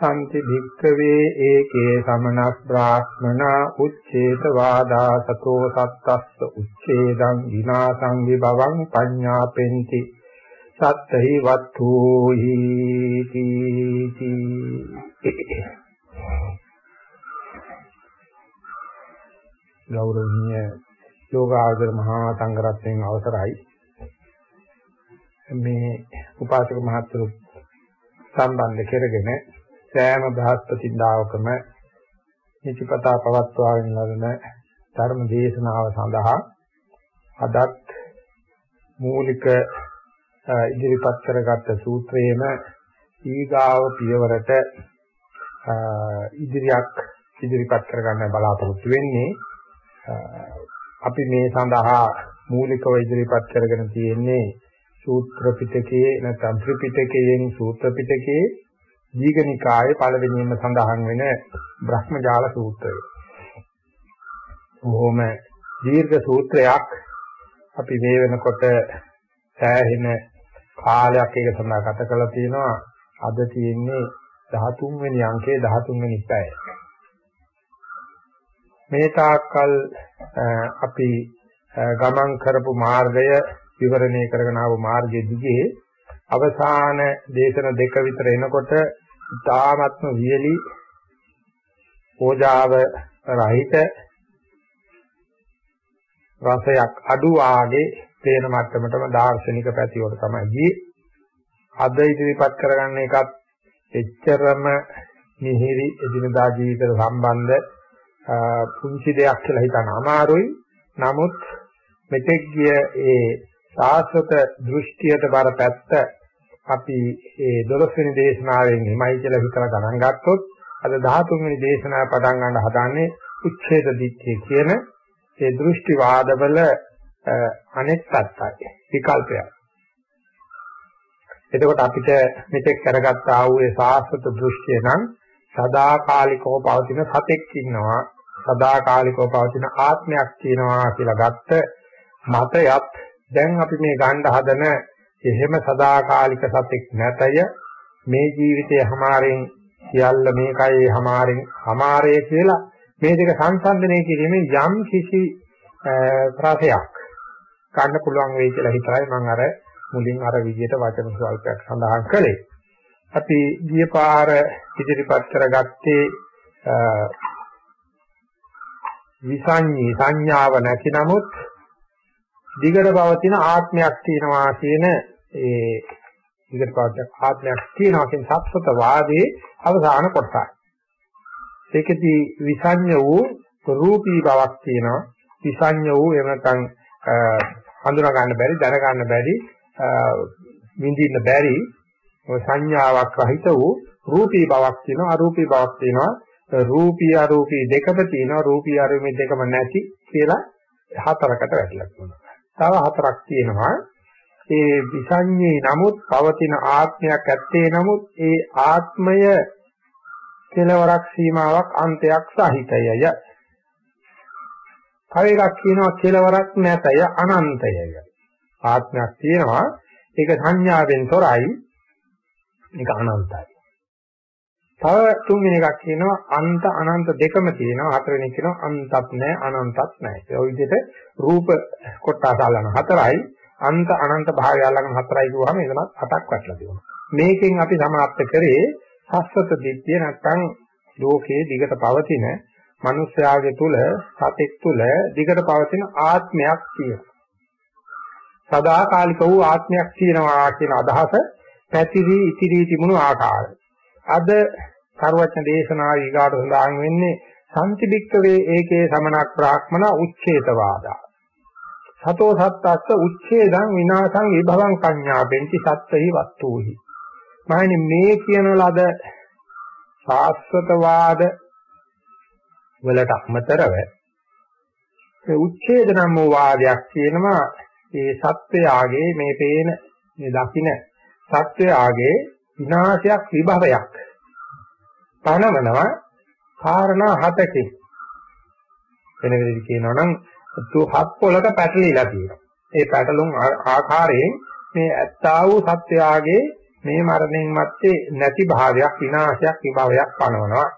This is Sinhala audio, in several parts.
සම්ති භික්ඛවේ ඒකේ සමනස් බ්‍රාහ්මනා උච්චේත වාදා සතෝ සත්තස්ස උච්චේදං විනාසං විභවං පඤ්ඤාපෙන්ති සත්තහි වත්තු හීති ගෞරවනීය යෝගාචර මහා සංඝරත්නයන් අවසරයි. මේ උපාසක මහත්තුරු සම්බන්ධ කරගෙන සෑම බ්‍රහස්පතින්දාවකම නිතිපතා පවත්වාගෙන ලබන ධර්ම දේශනාව සඳහා අදත් මූලික ඉදිරිපත් කරගත් සූත්‍රයේම ඊගාව පියවරට ඉදිරියක් ඉදිරිපත් කරගන්න බලාපොරොත්තු වෙන්නේ. අපි මේ සඳහා මූලිකව ඉදිරිපත් කරගෙන තියෙන්නේ සූත්‍ර පිටකයේ නැත්නම් ත්‍රිපිටකයෙන් සූත්‍ර පිටකයේ දීඝනිකායේ පළවෙනිම සඳහන් වෙන බ්‍රහ්මජාල සූත්‍රය. බොහොම දීර්ඝ සූත්‍රයක් අපි මේ වෙනකොට සෑහෙන කාලයක් ඒක සඳහා ගත කරලා තියෙනවා. අද තියෙන්නේ 13 වෙනි අංකයේ 13 වෙනි පැය. මේ තාක්කල් අපි ගමන් කරපු මාර්ගය විවරණය කරගෙන ආව මාර්ගයේ දිගේ අවසාන දේශන දෙක විතර එනකොට ඉතාමත්ම වියලි ඕජාව රහිත රසයක් අඩු ආගේ තේන මට්ටමටම දාර්ශනික පැතිවල තමයි ගියේ. අද ඉදිරිපත් කරගන්න එකත් එච්චරම මිහිරි එදිනදා ජීවිතයට සම්බන්ධ පුංචි දෙයක් කියලා හිතන අමාරුයි. නමුත් මෙතෙක් ගිය ඒ සාස්වත දෘෂ්ටියට බර පැත්ත අපි ඒ 12 වෙනි දේශනාවෙන් හිමයි කියලා හිතලා ගණන් ගත්තොත් අද 13 වෙනි දේශනාව පටන් ගන්න හදාන්නේ උච්ඡේද දිට්ඨිය කියන ඒ දෘෂ්ටි වාදවල අනෙක් පැත්තයි විකල්පයක්. එතකොට අපිට මෙතෙක් කරගත්ත ආ වූ ඒ සාස්වත දෘෂ්ටිය නම් සදාකාලිකව පවතින සතෙක් ඉන්නවා සදාකාලිකව පවතින ආත්මයක් තියෙනවා කියලා ගත්ත මතයත් දැන් අපි මේ ගන්න හදන එහෙම සදාකාලික සතෙක් නැතය මේ ජීවිතයේ හැමාරෙන් සියල්ල මේකයි හැමාරෙන් හැමාරය කියලා මේ දෙක සංසන්දනය කිරීමෙන් යම් කිසි රසයක් ගන්න පුළුවන් වෙයි කියලා හිතයි මම අර මුලින් අර විදිහට වචන ස්වල්පයක් සඳහන් කළේ. අපි ගිය පාර ඉදිරිපත් කරගත්තේ විසඤ්ඤී සංඥාව නැති නමුත් දිගට පවතින ආත්මයක් තියෙනවා කියන ඒ විකට පාඩයක් ආත්මයක් තියෙනවා කියන සත්‍යත වාදයේ අවසාන කොටසයි. ඒකෙදි විසඤ්ඤ වූ රූපී බවක් තියෙනවා. විසඤ්ඤ වූ එහෙම නැත්නම් හඳුනා ගන්න බැරි, දැන ගන්න බැරි, විඳින්න බැරි සංඥාවක් රහිත වූ රූපී බවක් තියෙනවා, අරූපී බවක් තියෙනවා. රූපී අරූපී දෙකම තියෙනවා, රූපී අරූපී දෙකම නැති කියලා හතරකට වැටලා තියෙනවා. තව හතරක් තියෙනවා ඒ විසඤ්ඤේ නමුත් පවතින ආත්මයක් ඇත්තේ නමුත් ඒ ආත්මය කෙලවරක් සීමාවක් අන්තයක් සහිතයය. තව එකක් කියනවා කෙලවරක් නැතය අනන්තයය. ආත්මයක් තියෙනවා ඒක සංඥාවෙන් තොරයි මේක අනන්තයි. තව තුන්වෙනි එකක් කියනවා අන්ත අනන්ත දෙකම තියෙනවා හතරවෙනි එක කියනවා අන්තත් නැහැ අනන්තත් නැහැ. ඒ විදිහට රූප කොටස අල්ලන හතරයි අන්ත අනන්ත භාවය අල්ලන හතරයි කියවහම එතනත් හතක් වටලා තියෙනවා. මේකෙන් අපි සමාප්ත කරේ සස්සත දිට්ඨිය නැත්නම් ලෝකයේ දිගට පවතින මිනිස්යාගේ තුල සතෙක් තුල දිගට පවතින ආත්මයක් තියෙනවා. සදාකාලික වූ ආත්මයක් තියෙනවා කියන අදහස පැතිරි ඉතිරි තිබුණු ආකාරය. අද සර්වඥ දේශනාව ඊගාට සඳහන් වෙන්නේ සම්තිබික්කවේ ඒකේ සමනක් බ්‍රාහ්මන උච්ඡේතවාදා. සතෝ සත්තස්ස උච්ඡේදං විනාශං විභවං කඤ්ඤා බෙන්ති සත්ත්‍හි වස්තුහි. මහණනි මේ කියන ලද සාස්වතවාද වලට අමතරව ඒ උච්ඡේද නම් වූ වාදයක් කියනවා. ඒ සත්‍යයගේ මේ පේන මේ දකින සත්‍යයගේ විනාශයක් විභවයක් පනවනවා. කාරණා හතකින්. වෙන විදිහට කියනවා නම් තු හත් පොලක පැටලිලා තියෙනවා ඒ පැටලුම් ආකාරයෙන් මේ ඇත්තා වූ සත්‍යයගේ මේ මරණයෙන් මත්තේ නැති භාවයක් විනාශයක් විභවයක් පනවනවා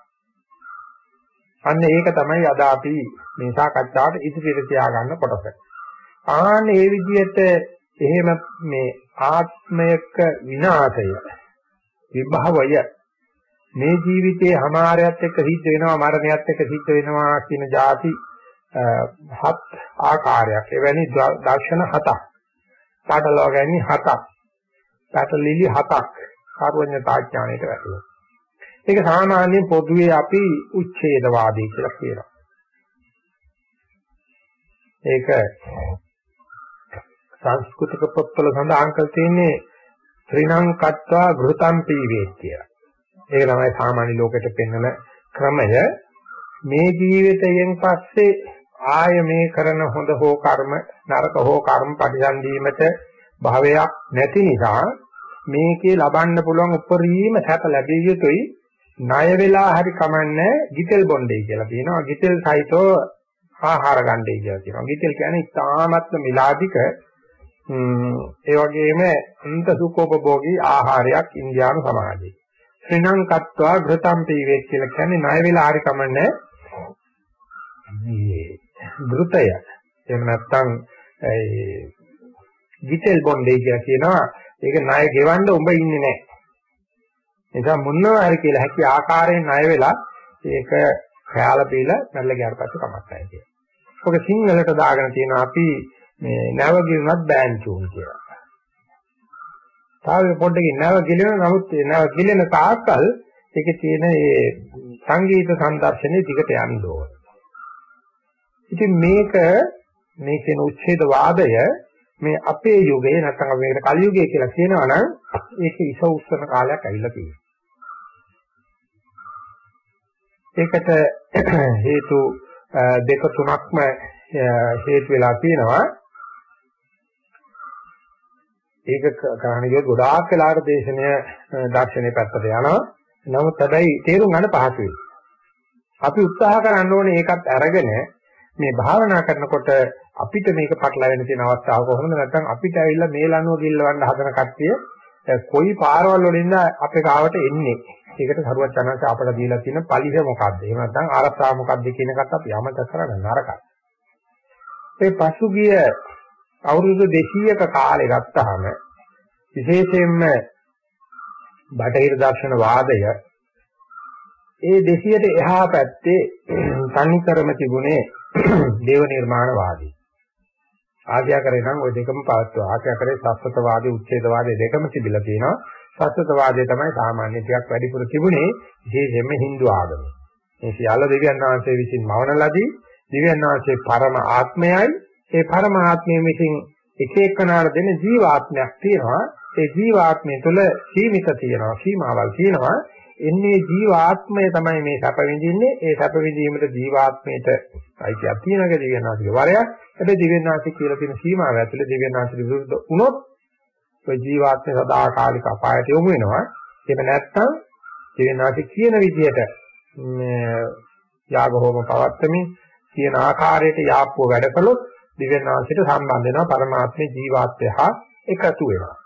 අන්න ඒක තමයි අද අපි මේ සාකච්ඡාවට ඉදිරියට තියාගන්න කොටස. ආන්න ඒ විදිහට එහෙම මේ ආත්මයක විනාශය විභවය මේ ජීවිතයේ හැමාරයත් එක්ක සිද්ධ වෙනවා මරණයත් එක්ක සිද්ධ වෙනවා කියන જાති හත් ආකාරයක්. එවැනි දර්ශන හතක්. පාඩලව ගැනීම හතක්. පැටලිලි හතක්. සර්වඥතාඥාණයට වැටෙනවා ඒක සාමාන්‍යයෙන් පොදුවේ අපි උච්ඡේදවාදී කියලා කියනවා. ඒක සංස්කෘතික පොත්වල සඳහන් කර තියෙන්නේ ත්‍රිණං කත්වා ඝෘතම් පීවේ කියලා. ඒක තමයි සාමාන්‍ය ලෝකෙට පෙන්වන ක්‍රමය. මේ ජීවිතයෙන් පස්සේ ආය මේ කරන හොඳ හෝ කර්ම නරක හෝ කර්ම පරිසම්දීමට භාවයක් නැති නිසා මේකේ ලබන්න පුළුවන් උපරිම සැප ලැබිය යුතුයි. ණය වෙලා හරි කමන්නේ ගිතෙල් බොණ්ඩේ කියලා කියනවා. ගිතෙල් සහිතව ආහාර ගන්නයි කියලා කියනවා. ගිතෙල් කියන්නේ ඉතාමත්ම මිලාදික ඒ වගේම අන්ත සුඛෝපභෝගී ආහාරයක් ඉන්දියානු සමාජයේ. ශ්‍රීණං කත්වා ඝෘතම් පීවේත් කියලා කියන්නේ ණය වෙලා හරි කමන්නේ. මේ ඝෘතය. එහෙම නැත්නම් ඒ ගිතෙල් බොණ්ඩේ කියලා කියනවා ඒක ණය ගෙවන්න උඹ ඉන්නේ නැහැ. නිසා මොනවා හරි කියලා හැකි ආකාරයෙන් ණය වෙලා ඒක ඛයාල පීලා මැල්ල ගියාට පස්සේ කමක් නැහැ කියලා. ඔක සිංහලට දාගෙන තියෙනවා අපි මේ නැව ගිලුණත් බෑන් චූන් කියලා. තාම පොඩ්ඩකින් නැව ගිලෙන නමුත් නැව ගිලෙන තාක්කල් ඒකේ තියෙන ඒ සංගීත සංදර්ශනයේ දිගට යන්න ඕන. ඉතින් මේක මේ කියන උච්ඡේද වාදය මේ අපේ යුගයේ නැත්නම් අපි මේකට කලි යුගය කියලා කියනවා නම් ඒක ඉස උස්සන කාලයක් ඇවිල්ලා තියෙනවා. ඒකට හේතු දෙක තුනක්ම හේතු වෙලා තියෙනවා. ඒක කරණ ගියොත් ගොඩාක් වෙලාවට දේශනය දර්ශනයේ පැත්තට යනවා. නමුත් හැබැයි තේරුම් ගන්න පහසුයි. අපි උත්සාහ කරන්න ඕනේ ඒකත් අරගෙන මේ භාවනා කරනකොට අපිට මේක පටලවෙන්න තියෙන අවස්ථාව කොහොමද නැත්නම් අපිට ඇවිල්ලා මේ ලනුව ගිල්ලවන්න හදන කට්ටිය කොයි පාරවල් වලින්ද අපේ ගාවට එන්නේ. ඒකට සරුවත් චනන්ත අපට දීලා තියෙන පලිහ මොකද්ද? එහෙම නැත්නම් ආරක්ෂාව මොකද්ද කියන එකත් අපි අමතක කරගන්න නරකයි. ඒ පසුගිය අවුරුදු 200ක කාලේ ගත්තාම විශේෂයෙන්ම බටහිර දර්ශන වාදය ඒ 200ට එහා පැත්තේ තනිකරම තිබුණේ දේව නිර්මාණ වාදී. ආශ්‍යාකරේ නම් ওই දෙකම පවත්වා. ආශ්‍යාකරේ සස්වතවාදී උච්ඡේදවාදී දෙකම තිබිලා තියෙනවා. සස්වතවාදී තමයි සාමාන්‍ය ටිකක් වැඩිපුර තිබුණේ විශේෂයෙන්ම Hindu ආගම. මේ සියල්ල දෙවියන් වහන්සේ විසින් මවන ලදී. දෙවියන් වහන්සේ පරම ආත්මයයි ඒ පරමාත්මයෙන් විසින් එක එකනාට දෙන ජීවාත්මයක් තියෙනවා. ඒ ජීවාත්මය තුළ සීමිත තියෙනවා, සීමාවල් තියෙනවා. එන්නේ ජීවාත්මය තමයි මේ සැප විඳින්නේ. ඒ සැප විඳීමට ජීවාත්මයට අයිතියක් තියෙනවා දිව්‍යනාථගේ වරයක්. හැබැයි දිව්‍යනාථ කියලා තියෙන සීමාව ඇතුලේ දිව්‍යනාථට විරුද්ධ වුණොත් ඔය ජීවාත්මය සදාකාලික අපායට යොමු වෙනවා. ඒක නැත්තම් දිව්‍යනාථ කියන විදිහට යාග හෝම පවත්තමින් කියන ආකාරයට යාප්පුව වැඩ කළොත් දිව්‍යනාශයට සම්බන්ධ වෙනවා පරමාත්මේ ජීවාත්මය හා එකතු වෙනවා.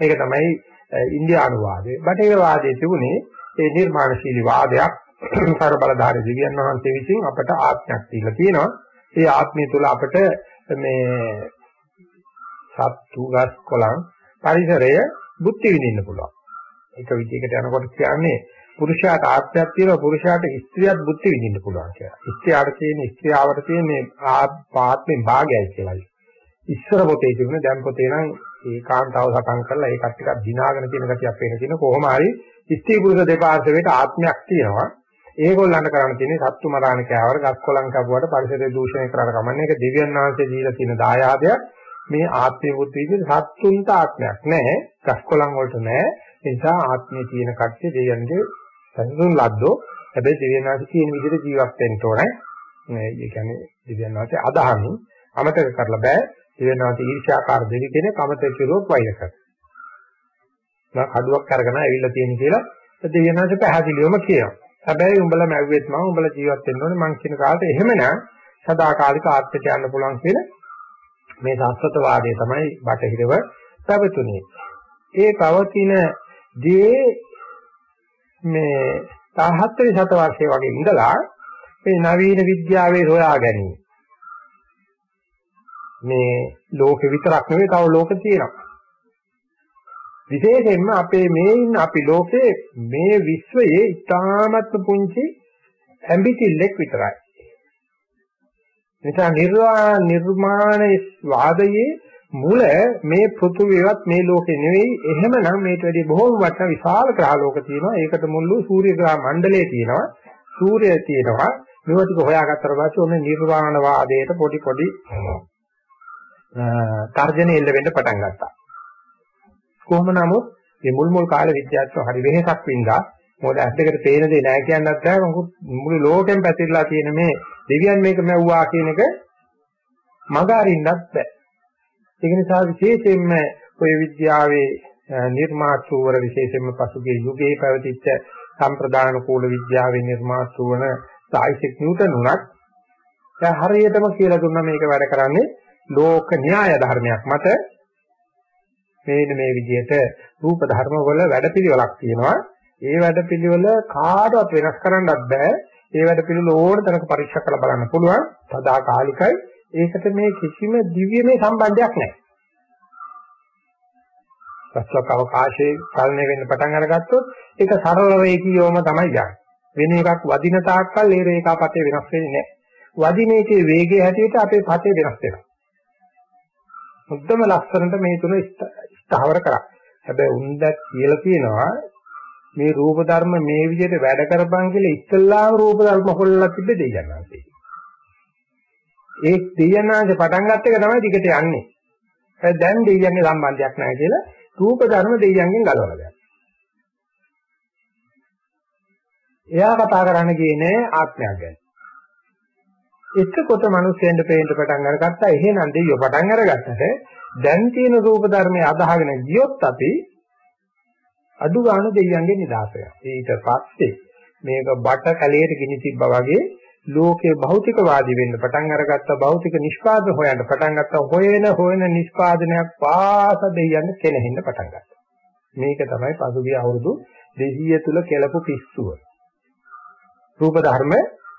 මේක තමයි ඉන්දියානු වාදය. බටහිර වාදයේ තිබුණේ ඒ නිර්මාණශීලී වාදයක් සර්බලධාරී දිව්‍යන් වහන්සේ විසින් අපට ආත්මයක් දීලා තියෙනවා. ඒ ආත්මය තුළ අපට මේ සත්තු ගස් කොළන් පරිසරය බුද්ධ විඳින්න පුළුවන්. එක විදිහකට යනකොට කියන්නේ පුරුෂයාට ආත්මයක් තියෙනවා පුරුෂයාට ස්ත්‍රියක් බුද්ධ විඳින්න පුළුවන් කියලා. ස්ත්‍රියට තියෙන ස්ත්‍රියාවට තියෙන ආත්මෙන් භාගයයි කියලායි. ඉස්සර පොතේ තිබුණ දැන් පොතේ නම් ඒකාන්තව සකම් කරලා ඒකත් ටිකක් දිනාගෙන තියෙන ගතියක් පේන කියන කොහොම හරි ස්ත්‍රී පුරුෂ දෙපාර්ශ්වයට ආත්මයක් තියෙනවා. ඒගොල්ලන්ට කරන්න තියෙන්නේ සත්තු මරාණ කෑවර ගස්කොලන් කපුවට පරිසරය දූෂණය කරලා කමන්නේ ඒක දෙවියන් වහන්සේ දීලා තියෙන දායාදයක්. මේ ආත්මය බුද්ධ විදිහට සත්තුන්ට ආත්මයක් නැහැ. ගස්කොලන් වලට නැහැ. ඒ නිසා ආත්මය තියෙන කට්ටිය දෙවියන්ගේ සතුන් ලද්දෝ. හැබැයි දෙවියන් වහන්සේ කියන විදිහට ජීවත් වෙන්න ඕනේ. මේ කියන්නේ දෙවියන් වහන්සේ අදහමින් අමතක කරලා බෑ. දෙවියන්වහන්සේ ඊර්ෂ්‍යාකාර දෙවි කෙනෙක් අමතක කරුවොත් වෛර කරනවා. මම කඩුවක් අරගෙන ඇවිල්ලා තියෙන කියලා දෙවියන්වහන්සේ පැහැදිලිවම කියනවා. හැබැයි උඹලා මැව්වෙත් මම උඹලා ජීවත් වෙන්න ඕනේ මං කියන කාලේ එහෙමනම් සදාකාලික ආත්මයට යන්න පුළුවන් කියන මේ සාස්වත වාදය තමයි බටහිරව පැවතුනේ. ඒ පවතින දේ මේ 17 වෙනි සතවර්ෂයේ වගේ ඉඳලා මේ නවීන විද්‍යාවේ හොයා ගැනීම මේ ලෝකෙ විතරක් නෙවෙයි තව ලෝක තියෙනවා. විශේෂයෙන්ම අපේ මේ ඉන්න අපි ලෝකේ මේ විශ්වයේ ඉතාමත්ම පුංචි ඇඹිටිල්ලෙක් විතරයි. නිසා නිර්වා නිර්මාණ වාදයේ මුල මේ පෘථුවියවත් මේ ලෝකේ නෙවෙයි එහෙමනම් මේට වැඩි බොහෝම වටන විශාල ග්‍රහ ලෝක තියෙනවා ඒකට මුල්ලු සූර්ය ග්‍රහ මණ්ඩලය තියෙනවා සූර්යය තියෙනවා මේවා ටික හොයාගත්තට පස්සේ ඔන්න නිර්වාණ වාදයට පොඩි පොඩි තර්ජන එල්ල වෙන්න පටන් ගත්තා. කොහොම නමුත් මේ මුල් මුල් කාලේ විද්‍යාඥයෝ හරි වෙහෙසක් වින්දා මොකද ඇස් දෙකට පේන දේ නැහැ කියන්නත් බෑ මොකද මුළු ලෝකෙම පැතිරලා තියෙන මේ දෙවියන් මේක මැව්වා කියන එක මග අරින්නත් බෑ. ඒක නිසා විශේෂයෙන්ම ඔය විද්‍යාවේ නිර්මාතෘවර විශේෂයෙන්ම පසුගිය යුගයේ පැවතිච්ච සම්ප්‍රදාන කූල විද්‍යාවේ නිර්මාතෘ වන සායිසෙක් නිව්ටන් උනත් දැන් හරියටම කියලා දුන්නා මේක වැඩ කරන්නේ ලෝක න්‍යාය ධර්මයක් මත මේන මේ විදිහට රූප ධර්ම වල වැඩපිළිවෙලක් තියෙනවා. ඒ වැඩපිළිවෙල කාටවත් වෙනස් කරන්නත් බෑ. ඒ වැඩපිළිවෙල ඕන තරක පරීක්ෂා කරලා බලන්න පුළුවන්. සදාකාලිකයි. ඒකට මේ කිසිම දිව්‍යමය සම්බන්ධයක් නැහැ. ප්‍රස්ලක අවකාශයේ චලනය වෙන්න පටන් අරගත්තොත් ඒක සරල රේඛියවම තමයි යන්නේ. වෙන එකක් වදින තාක්කල් ඒ රේඛාපතේ වෙනස් වෙන්නේ නැහැ. වදින එකේ වේගය හැටියට අපේ පතේ වෙනස් වෙනවා. මුද්දම ලක්ෂණට මේ තුන ස්ථාවර කරා. හැබැයි උන්දක් කියලා කියනවා මේ රූප ධර්ම මේ විදිහට වැඩ කරපන් කියලා ඉස්සල්ලාම රූප ධර්ම හොල්ලලා තිබ්බ දෙයයන්ාන්සේ. ඒ දෙයයන්ාන්සේ පටන් ගත්ත එක තමයි දිගට යන්නේ. දැන් දෙයයන්ගේ සම්බන්ධයක් නැහැ කියලා රූප ධර්ම දෙයයන්ගෙන් ගලවලා ගන්නවා. එයා කතා කරන්න කියන්නේ ආත්මයක් ගැන. එතකොට මිනිස්සෙන්ට පේන්න පටන් අරගත්තා. එහෙනම් දෙයියෝ පටන් අරගත්තට දැන් තියෙන රූප ධර්මයේ අදහගෙන ගියොත් අපි අඩු ගන්න දෙයියන්ගේ නිදාසය. ඊට පස්සේ මේක බට කැලේට ගිනි තිබ්බා වගේ ලෝකේ භෞතිකවාදී වෙන්න පටන් අරගත්ත භෞතික නිෂ්පාදන හොයන්න පටන් ගත්ත හොයන හොයන නිෂ්පාදනයක් පාස දෙයියන් කෙනෙහින්න පටන් ගත්තා. මේක තමයි පසුගිය අවුරුදු 200 තුල කෙලපු පිස්සුව. රූප ධර්ම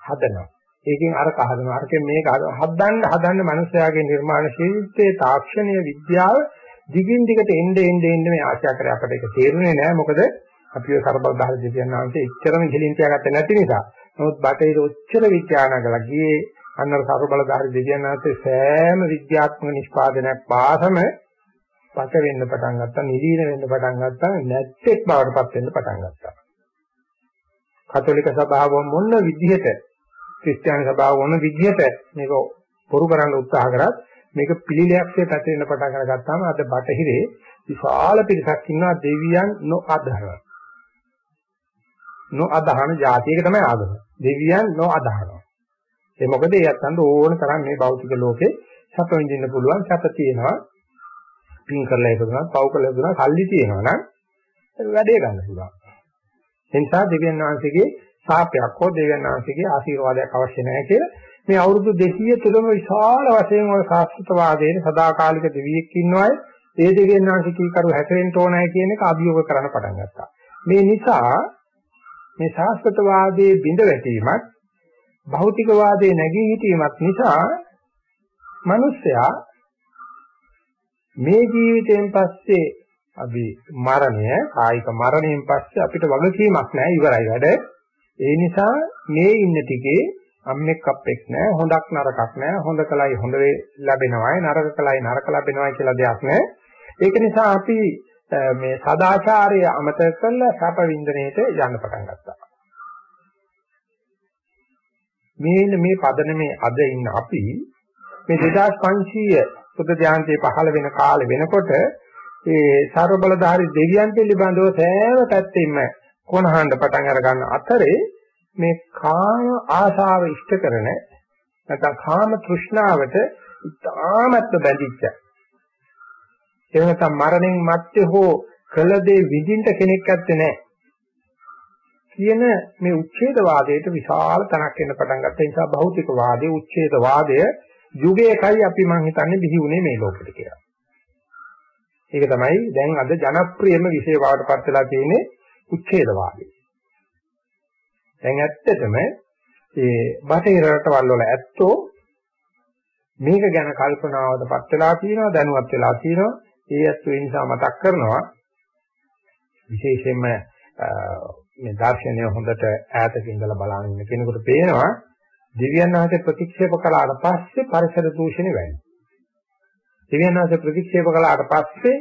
හදනවා. ඒකෙන් අර කහදනවා. අරකින් මේක හදන්න හදන්න මිනිස්යාගේ නිර්මාණ ශිල්පයේ තාක්ෂණීය විද්‍යාව දිගින් දිගට එnde එnde එnde මේ ආශා කරේ අපිට ඒක තේරුනේ නැහැ. මොකද අපි ඔය සර්බදාහ දෙවියන් වහන්සේ එච්චරම ඉහළින් තියාගත්තේ නැති නිසා. නමුත් බටහිර ඔච්චර විද්‍යානගල ගියේ අන්නර සර්බදාහ දෙවියන් වහන්සේ සෑම විද්‍යාත්මක නිෂ්පාදනයක් පාසම පත වෙන්න පටන් ගත්තා, නිදීන වෙන්න පටන් ගත්තා, නැත්තේක් බවට පත් වෙන්න පටන් ගත්තා. කතෝලික සභාව මොන විදිහට ක්‍රිස්තියානි සභාව වුණ විදිහට මේක පොරු කරන්න උත්සාහ කරත් මේක පිළිලයක්සේ පැතිරෙන පටන් අරගත්තාම අද බටහිරේ විශාල පිරිසක් ඉන්නවා දෙවියන් නොඅදහන. නොඅදහන જાතියක තමයි ආගම. දෙවියන් නොඅදහන. ඒ මොකද ඒ යත්තන්ට ඕන තරම් මේ භෞතික ලෝකේ සැප විඳින්න පුළුවන් සැප තියෙනවා. පින් කරලා ඉපදුනා, පව් කරලා ඉපදුනා, සල්ලි තියෙනවා නම් වැඩේ ගන්න පුළුවන්. ඒ නිසා දෙවියන් වහන්සේගේ සාපයක් හෝ දෙවියන්වහන්සේගේ ආශිර්වාදයක් අවශ්‍ය නැහැ කියලා මේ අවුරුදු 200 තුලම විශාල වශයෙන් ওই සාස්ෘත වාදයේ සදාකාලික දෙවියෙක් ඉන්නවයි ඒ දෙවියන් වහන්සේ කීකරු හැසිරෙන්න ඕනයි කියන එක අභියෝග කරන්න පටන් ගත්තා. මේ නිසා මේ ශාස්ත්‍රවාදයේ බිඳ වැටීමත් භෞතිකවාදයේ නැගී හිටීමත් නිසා මිනිස්සයා මේ ජීවිතයෙන් පස්සේ අපි මරණය කායික මරණයෙන් පස්සේ අපිට වගකීමක් නැහැ ඉවරයි වැඩ. ඒ නිසා මේ ඉන්න ටිකේ අම්මෙක් අප්පෙක් නැහැ හොඳක් නරකක් නැහැ හොඳ කලයි හොඳ ලැබෙනවායි නරක කලයි නරක ලැබෙනවායි කියලා දෙයක් නැහැ. ඒක නිසා අපි මේ සදාචාරය අමතක කරලා සැප වින්දනයේට යන්න පටන් ගත්තා. මේ මේ පදනමේ අද ඉන්න අපි මේ 2500 බුද්ධ ධාන්තේ පහළ වෙන කාලේ වෙනකොට ඒ ਸਰව බලධාරී දෙවියන් පිළිබඳව සෑම පැත්තෙම කොනහඬ පටන් අර ගන්න අතරේ මේ කාය ආශාව ඉෂ්ට කරන නැත්නම් කාම තෘෂ්ණාවට ඉතාමත් බැඳිච්ච. එහෙම නැත්නම් මරණයෙන් මත්තේ හෝ කළ දේ විඳින්න කෙනෙක් ඇත්තේ නැහැ. කියන මේ උච්ඡේදවාදයට විශාල තනක් එන්න පටන් ගත්ත. නිසා භෞතික වාදයේ උච්ඡේදවාදය යුගයකයි අපි මං හිතන්නේ බිහි වුණේ මේ ලෝකෙට කියලා. ඒක තමයි දැන් අද ජනප්‍රියම විෂය බවට පත් වෙලා තියෙන්නේ උච්ඡේදවාදය. දැන් ඇත්තටම ඒ බටහිර රටවල් වල ඇත්තෝ මේක ගැන කල්පනාවකට පත් වෙලා තියෙනවා දැනුවත් වෙලා තියෙනවා ඒ ඇත්තෝ ඒ නිසා මතක් කරනවා විශේෂයෙන්ම මේ දර්ශනය හොඳට ඈතක ඉඳලා බලන ඉන්න කෙනෙකුට පේනවා දිව්‍යන් වහන්සේ ප්‍රතික්ෂේප කළාට පස්සේ පරිසර දූෂණය වැඩි. දිව්‍යන් වහන්සේ ප්‍රතික්ෂේප කළාට පස්සේ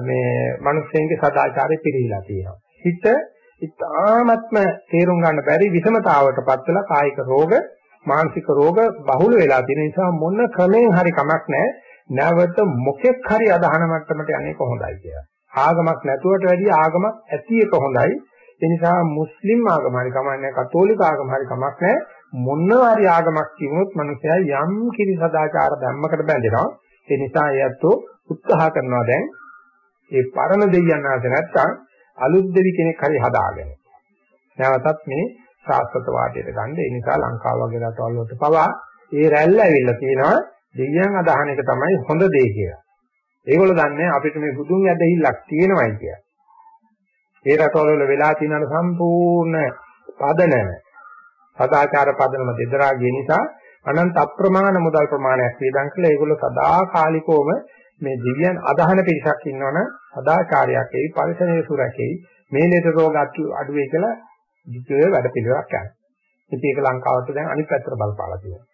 මේ මිනිස්සුන්ගේ සදාචාරය පිළිහිලා තියෙනවා. හිත ඉතාමත්ම තේරුම් ගන්න බැරි විෂමතාවකටපත් වෙලා කායික රෝග, මානසික රෝග බහුල වෙලා තියෙන නිසා මොන ක්‍රමෙන් හරි කමක් නැහැ. නැවත මොකෙක් හරි අදහන මට්ටමට යන්නේ කොහොඳයි කියලා. ආගමක් නැතුවට වැඩිය ආගමක් ඇති එක හොඳයි. ඒ නිසා මුස්ලිම් ආගම හරි කමක් නැහැ, කතෝලික ආගම හරි කමක් නැහැ. මොනවාරි ආගමක් තිබුණොත් මිනිසයා යම් කිසි සදාචාර ධර්මයකට බැඳෙනවා. ඒ නිසා එයත්ෝ උත්සාහ කරනවා දැන් ඒ පරණ දෙවියන් ආද නැත්තම් අලුත් දෙවි කෙනෙක් හරි හදාගෙන. නැවතත් මේ සාස්වත වාදයට ගන්න. ඒ නිසා ලංකාව වගේ රටවල් වලට පවා ඒ රැල්ල ඇවිල්ලා තියෙනවා දෙවියන් අදහන එක තමයි හොඳ දේ කියලා. ඒගොල්ලෝ දන්නේ අපිට මේ බුදුන් ඇදහිල්ලක් තියෙනවයි කියලා. ඒ රටවල වල වෙලා තියෙන සම්පූර්ණ පදනම සදාචාර පදනම දෙදරා ගිය නිසා අනන්ත අප්‍රමාණ මුදල් ප්‍රමාණයක් වේදන් කළා. ඒගොල්ලෝ සදාකාලිකවම මේ දිව්‍යයන් අදහන පිරිසක් ඉන්නවනම් සදාචාරයක් එයි පරිසරයේ සුරකෙයි මේ ලෙඩ රෝග අඩු වෙයි කියලා විද්‍යුත් වැඩ පිළිවෙලක් යනවා. ඉතින් ඒක ලංකාවට දැන් අනිත් පැත්තට බලපාලා තියෙනවා.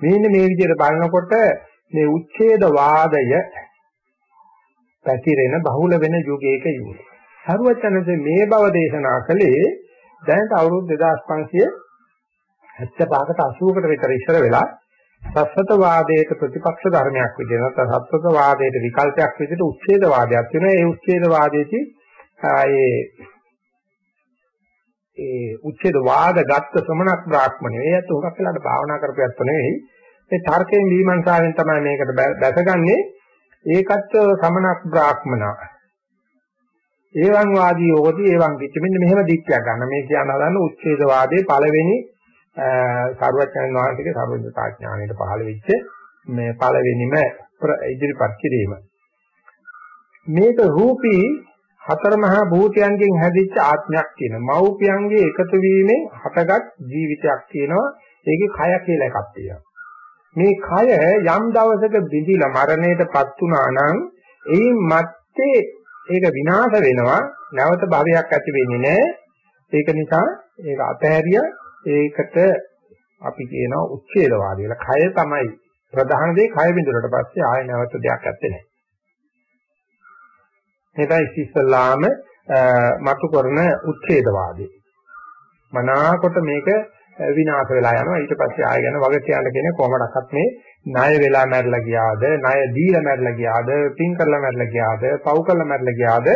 මේන්න මේ විදිහට බලනකොට මේ උච්ඡේද වාදය පැතිරෙන බහුල වෙන යුගයක යුගය. සරුවචනසේ මේ බව දේශනා කළේ දැනට අවුරුදු 2575කට 80කට විතර ඉස්සර වෙලා සත්‍යත වාදයට ප්‍රතිපක්ෂ ධර්මයක් විදිහට නැත්නම් සත්‍යත වාදයට විකල්පයක් විදිහට උච්ඡේද වාදයක් වෙනවා. ඒ උච්ඡේද වාදයේදී ඒ ඒ උච්ඡේද වාද ගත්ත ශ්‍රමණක් බ්‍රාහ්මණය. ඒත් උගක් වෙලාට භාවනා කරපියත් නෙවෙයි. මේ තර්කයෙන් විමර්ශාවෙන් තමයි මේකට දැසගන්නේ. ඒකත් ශ්‍රමණක් බ්‍රාහ්මනා. ඒවන් වාදී යෝගති ඒවන් කිච්ච මෙන්න මෙහෙම දික්කයක් ගන්න. මේ කියන හදන්න උච්ඡේද වාදයේ පළවෙනි සර්වඥයන් වහන්සේගේ සර්වඥතා ඥාණයට පහළ වෙච්ච මේ පළවෙනිම ඉදිරිපත් කිරීම. මේක රූපී හතර මහා භූතයන්ගෙන් හැදිච්ච ආත්මයක් කියන මෞපියන්ගේ එකතු වීමෙන් හටගත් ජීවිතයක් තියෙනවා. ඒකේ කය කියලා එකක් තියෙනවා. මේ කය යම් දවසක බිඳිලා මරණයටපත් වුණා නම් එයින් මත්තේ ඒක විනාශ වෙනවා නැවත භවයක් ඇති වෙන්නේ නැහැ ඒක නිසා ඒක අතහැරිය ඒකට අපි කියනවා උච්ඡේදවාදී කියලා. කය තමයි ප්‍රධාන දේ. කය බිඳුරට පස්සේ ආය නැවත දෙයක් ඇත්තේ නැහැ. මේකයි ඉස්සල්ලාම මතු කරන උච්ඡේදවාදී. මනාකොට මේක විනාශ වෙලා යනවා. ඊට පස්සේ ආය ගැන වග කියන්න කියන කොහොමඩක්වත් මේ ණය වෙලා මැරලා ගියාද ණය දීලා මැරලා ගියාද පින් කරලා මැරලා ගියාද පව් කරලා මැරලා ගියාද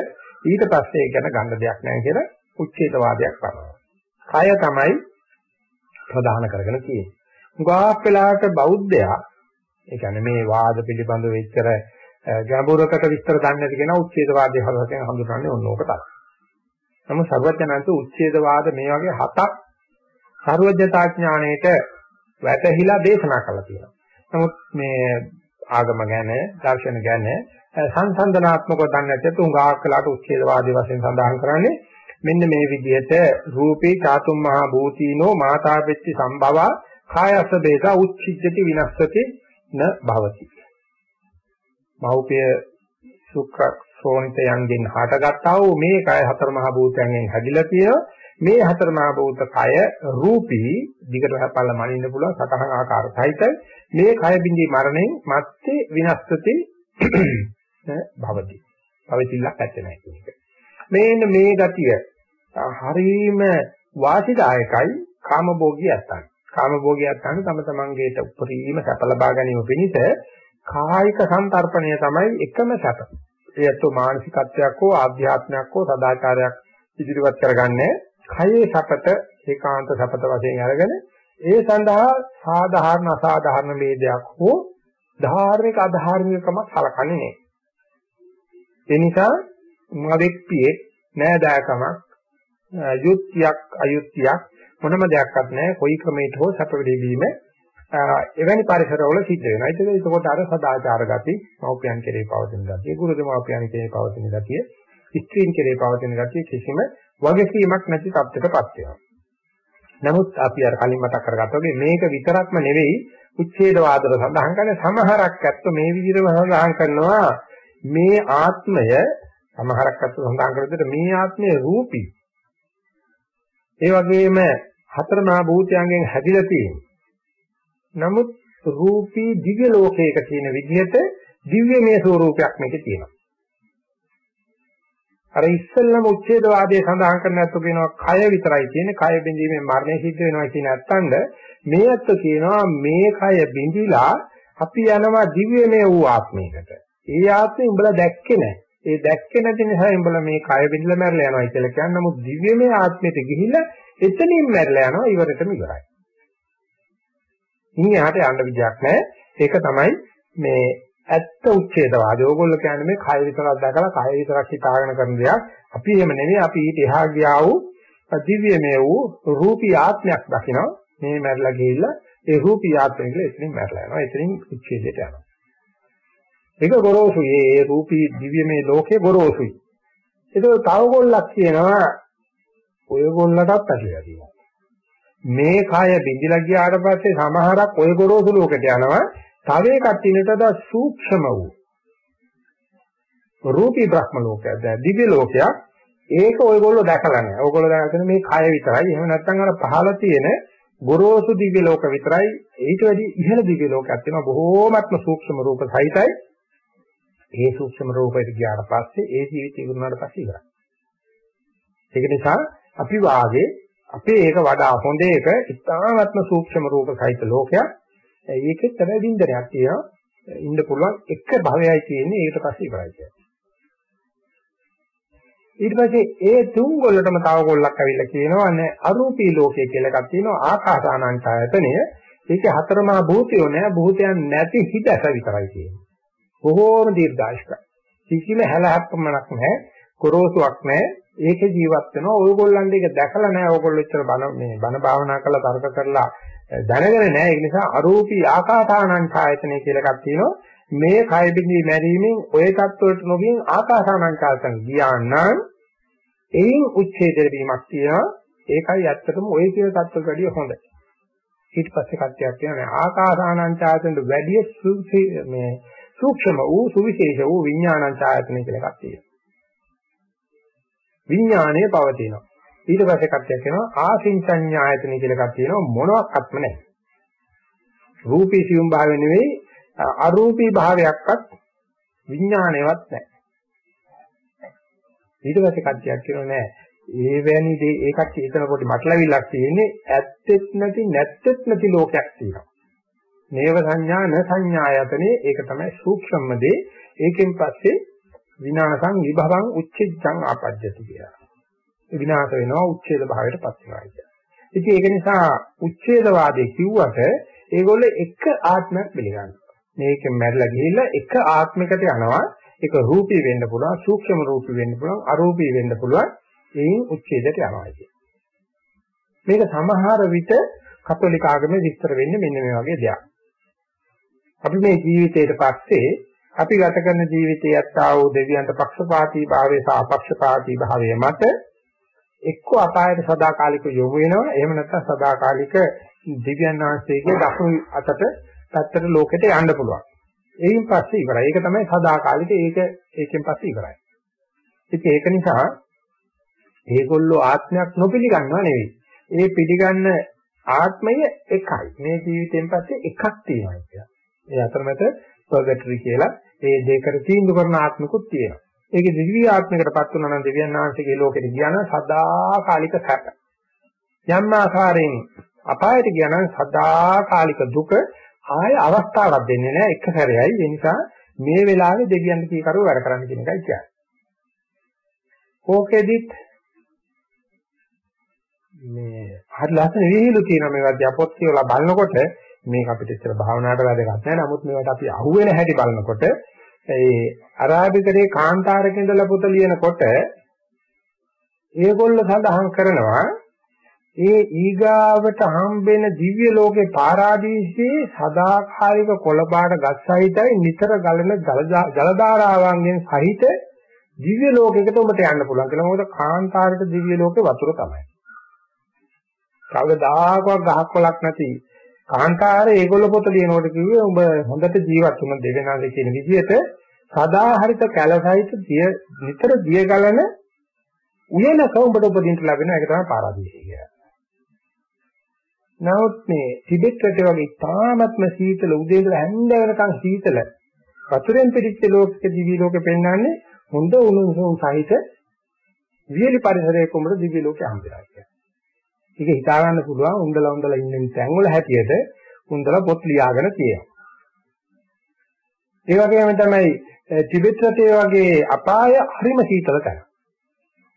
ඊට පස්සේ ඒක ගැන ගන්න දෙයක් නැහැ කියලා උච්චේතවාදයක් කරනවා. කය තමයි ප්‍රධාන කරගෙන තියෙන්නේ. උගාක් වෙලාවට බෞද්ධයා ඒ කියන්නේ මේ වාද පිළිබඳව විතර ගැඹුරකට විස්තර දන්නේ නැති කෙනා උච්ඡේදවාදී හරවතෙන් හඳුනන්නේ ඕන ඕක තමයි. නමුත් සර්වඥාන්ත උච්ඡේදවාද මේ වගේ හතක් සර්වඥතා ඥාණයට වැටහිලා දේශනා කළා තියෙනවා. නමුත් මේ ආගම ගැන, දර්ශන ගැන සංසන්දනාත්මකව දන්නේ නැත්නම් උංගාක් කළාට උච්ඡේදවාදී වශයෙන් සඳහන් කරන්නේ මෙන්න මේ විදිහට රූපේ චාතුම් මහා භූතීනෝ මාතා වෙච්චි සම්භවා කායස බේදා උච්චිජ්ජති විනස්සති න භවති. මෞපිය සුක්‍ර සෝනිතයන්ගෙන් හටගත්තා වූ මේ කය හතර මහා භූතයන්ගෙන් හැදිලා තියෙන මේ හතර මහා භූත කය රූපී දිගට හපල්ල මනින්න පුළුවන් සතහන් ආකාර සහිතයි මේ කය බින්දී මරණයෙන් මත්තේ විනස්සති භවති. භවතිලක් ඇත්තේ නැහැ කියන එක. මේන්න මේ ගතිය හරීම වාසිදායකයි කාමභෝගී යත්තන්. කාමභෝගී යත්තන් තම තමන්ගේට උපරිම සැප ලබා ගැනීම පිණිස කායික සම්තරපණය තමයි එකම සැප. ඒත් මානසිකත්වයක් හෝ ආධ්‍යාත්මයක් හෝ සදාචාරයක් ඉදිරිපත් කරගන්නේ කයේ සැපත ඒකාන්ත සැපත වශයෙන් අරගෙන ඒ සඳහා සාධාරණ අසාධාරණ ભેදයක් හෝ ධාර්මික අධාර්මිකකමක් සලකන්නේ නැහැ. ඒ නිසා මවෙක්පියේ නෑදෑකමක් යුක්තියක් අයුක්තියක් මොනම දෙයක්වත් නැහැ කොයි ක්‍රමයකට හෝ සැප විදීම එවැනි පරිසරවල සිද්ධ වෙනවා. ඒක ඒකකොට අර සදාචාර ගති, මෞපියන් කෙරේ පවතින ගතිය, ගුරු දෙමව්පියන් කෙරේ පවතින ගතිය, ස්ත්‍රීන් කෙරේ පවතින ගතිය කිසිම වගකීමක් නැති තත්ත්වයකටපත් වෙනවා. නමුත් අපි අර කලින් මතක් කරගත්තා වගේ මේක විතරක්ම නෙවෙයි උච්ඡේදවාදවල සඳහන් කරන සමහරක් ඇත්ත මේ විදිහටම සඳහන් කරනවා මේ ආත්මය සමහරක් අත සඳහන් කර විදිහට මේ ආත්මයේ රූපී. ඒ වගේම හතර මහා භූතයන්ගෙන් හැදිලා තියෙන. නමුත් රූපී දිව්‍ය ලෝකයක තියෙන විදිහට දිව්‍යමය ස්වરૂපයක් මේකේ තියෙනවා. අර ඉස්සෙල්ලම උච්ඡේදවාදයේ සඳහන් කරන අත්තු කියනවා කය විතරයි තියෙන්නේ කය බිඳීමෙන් මරණය සිද්ධ වෙනවා කියන නැත්තඳ මේ අත්තු කියනවා මේ කය බිඳිලා අපි යනවා දිව්‍යමය වූ ආත්මයකට. ඒ ආත්මේ උඹලා දැක්කේ නැහැ. ඒ දැක්කේ නැති නිසා උඹලා මේ කය බිඳලා මැරලා යනවා කියලා කියන්නේ. නමුත් දිව්‍යමය ආත්මයට ගිහිල්ලා එතනින් මැරලා යනවා ඉවරටම ඉවරයි. ඉන්නේ යහට යන්න විදියක් නැහැ. ඒක තමයි මේ ඇත්ත උච්ඡේදවාදී. ඕගොල්ලෝ කියන්නේ මේ කය විතරක් දැකලා කය විතරක් හිතාගෙන කරන දෙයක්. අපි එහෙම නෙවෙයි. අපි ඊට එහා ගියා වූ දිව්‍යමය වූ රූපී ආත්මයක් දකිනවා. මේ මැරලා ගිහිල්ලා ඒ රූපී ආත්මයෙන් කියලා එතනින් මැරලා යනවා. එතනින් උච්ඡේදයට යනවා. ඒක ගොරෝසුයි. ඒ රූපී දිව්‍යමය ලෝකේ ගොරෝසුයි. ඒක තව ගොල්ලක් කියනවා ඔයගොල්ලටත් ඇහිලා තියෙනවා. මේ කය බිඳිලා ගියාට පස්සේ සමහරක් ඔය ගොරෝසු ලෝකෙට යනවා. තව එකක් තිනටද සූක්ෂම වූ රූපී බ්‍රහ්ම ලෝකයක් දැන් දිව්‍ය ලෝකයක් ඒක ඔයගොල්ලෝ දැකලා නැහැ. ඔයගොල්ලෝ දැනගෙන මේ කය විතරයි. එහෙම නැත්නම් අර පහළ තියෙන ගොරෝසු දිව්‍ය ලෝක විතරයි. ඊට වැඩි ඉහළ දිව්‍ය ලෝකයක් තියෙනවා. බොහෝමත්ම සූක්ෂම රූප සහිතයි. ඒ සූක්ෂම රූපයට ගියාට පස්සේ ඒ ජීවිතය ඉවරනාට පස්සේ ඉවරයි. ඒක නිසා අපි වාගේ අපේ ඒක වඩා හොඳ එක ඉතාමත්ම සූක්ෂම රූප සහිත ලෝකයක්. ඒකෙත් තමයි වින්දනයක් තියෙනවා. ඉන්න පුළුවන් එක භවයයි තියෙන්නේ ඊට පස්සේ ඉවරයි කියන්නේ. ඊට පස්සේ ඒ තුන් ගොල්ලටම තව ගොල්ලක් ඇවිල්ලා කියනවා නේ අරූපී ලෝකය කියලා එකක් තියෙනවා ආකාසානංචායතනය. ඒකේ හතරමහා භූතයෝ නෑ භූතයන් නැති හිත ඇස විතරයි තියෙන්නේ. බොහෝම දීර්ඝායුෂයි. කිසිම හැලහැප්පමක් නැහැ, කොරෝසුවක් නැහැ. ඒකේ ජීවත් වෙනවා. ඕගොල්ලන්ට ඒක දැකලා නැහැ. ඕගොල්ලෝ ඉතර බන මේ බන භාවනා කරලා තර්ක කරලා දැනගෙන නැහැ. ඒ නිසා අරූපී ආකාසානං ඡායතනෙ කියලා එකක් තියෙනවා. මේ කය බිඳී මැරීමෙන් ඔය தත්වලට නොගින් ආකාසානං ඡායතන ගියා නම් එයින් උච්ඡේදය වීමක් තියෙනවා. ඒකයි ඇත්තටම ඔය කියන தත්වලට වැඩිය හොඳයි. ඊට පස්සේ කට්ටියක් කියනවා ආකාසානං ඡායතනට වැඩිය මේ සූක්ෂම වූ සුවිශේෂ වූ විඥානං ඡායතන කියලා එකක් තියෙනවා. විඥාණය පවතිනවා. ඊට පස්සේ කට්ටියක් කියනවා ආසින්චඤ්ඤායතන කියලා එකක් තියෙනවා මොනවත්ක්ම නැහැ. රූපී සියුම් භාවය නෙවෙයි අරූපී භාවයක්වත් විඥාණයවත් නැහැ. ඊට පස්සේ කට්ටියක් කියනවා නෑ ඒ වැනි දේ ඒකත් හිතනකොට මටලවිලක් තියෙන්නේ ඇත්තෙත් නැති නැත්තෙත් නැති ලෝකයක් තියෙනවා. නේව සංඥා න සංඥායතනේ ඒක තමයි සූක්ෂම දේ. ඒකෙන් පස්සේ විනාශං විභවං උච්චිච්ඡං ආපජ්ජති කියලා. විනාශ වෙනවා උච්ඡේද භාවයට පත් වෙනවා කියන්නේ. ඉතින් ඒක නිසා උච්ඡේදවාදී කිව්වට ඒගොල්ලෝ එක ආත්මයක් පිළිගන්නවා. මේකෙන් මැරිලා ගිහිල්ලා එක ආත්මයකට යනවා. ඒක රූපී වෙන්න පුළුවන්, සූක්ෂම රූපී වෙන්න පුළුවන්, අරූපී වෙන්න පුළුවන්. එයින් උච්ඡේදයට යනවා කියන්නේ. මේක සමහර විට කතෝලික ආගමේ විස්තර වෙන්නේ මෙන්න මේ වගේ දෙයක්. අපි මේ ජීවිතයට පස්සේ අපි ගත කරන ජීවිතයත් ආ වූ දෙවියන්ට පක්ෂපාතී භාවයේ සහ අපක්ෂපාතී භාවයේ මත එක්ක අපායට සදාකාලික යොමු වෙනවා එහෙම නැත්නම් සදාකාලික දිව්‍යන් වහන්සේගේ දකුණු අතට පැත්තට ලෝකෙට යන්න පුළුවන්. ඒයින් පස්සේ ඉවරයි. ඒක තමයි සදාකාලික ඒක ඒකෙන් පස්සේ ඉවරයි. ඉතින් ඒක නිසා ඒගොල්ලෝ ආත්මයක් නොපිළිගන්නව නෙවෙයි. ඒ පිළිගන්න ආත්මය එකයි. මේ ජීවිතෙන් පස්සේ එකක් තියෙනවා කියලා. ඒ අතරමැද පර්ගටරි කියලා ඒ දෙකට තීන්දුව කරන ආත්මිකුත් තියෙනවා. ඒකේ දිව්‍ය ආත්මයකටපත් වුණා නම් දෙවියන් වහන්සේගේ ලෝකෙට ගියා නම් සදාකාලික සැප. යම් ආකාරයෙන් අපායට ගියා නම් සදාකාලික දුක ආය අවස්ථාවක් දෙන්නේ නැහැ එක සැරේයි. ඒ නිසා මේ වෙලාවේ දෙවියන් කීකරුව වැඩ කරන්න කියන එකයි කියන්නේ. ඕකෙදිත් මේ හරි ලස්සන විහිළු තියෙනවා මේ වගේ අපොත් කියලා බලනකොට මේක අපිට ඉතල භාවනාවට වැදගත් නැහැ. නමුත් මේවට අපි අහුවෙන හැටි බලනකොට ඒ අරාබිකරේ කාන්තාරක ඉඳලා පොත ලියනකොට ඒගොල්ල සඳහන් කරනවා ඒ ඊගාවට හම්බෙන දිව්‍ය ලෝකේ පාරාදීසයේ සදාකාලික කොළපාට ගස්සහිතයි නිතර ගලන ජල ධාරාවන්ගෙන් සහිත දිව්‍ය ලෝකයකට ඔබට යන්න පුළුවන් කියලා. මොකද කාන්තාරයට දිව්‍ය ලෝකේ වතුර තමයි. කවදාකවත් ගහක් කොලක් නැති කාන්තාරේ ඒගොල්ලෝ පොත ලියනකොට කිව්වේ උඹ හොඳට ජීවත් වුණ දෙවෙනාගේ කියන විදිහට සදාහරිත කැලසහිත දිය නිතර දිය ගලන උයනක උඹට උපදින්න ලැබෙන එක තමයි පාරාදීසය කියන්නේ. නමුත් මේ ටිබෙට් රටේ වගේ තාමත්ම සීතල උදේ ඉඳලා හැන්ද වෙනකන් සීතල වතුරෙන් පිටිච්ච ලෝකෙක දිවි ලෝකෙ පෙන්වන්නේ හොඳ උණුසුම් සහිත වියලි පරිසරයක උඹට දිවි ලෝකෙ හම්බෙලා කියලා. ඒක හිතා ගන්න පුළුවන් උන්දලා උන්දලා ඉන්න තැන්වල හැටියට උන්දලා පොත් ලියාගෙන තියෙනවා. ඒ වගේම තමයි ටිබෙට් රටේ වගේ අපාය හරිම සීතල තැන.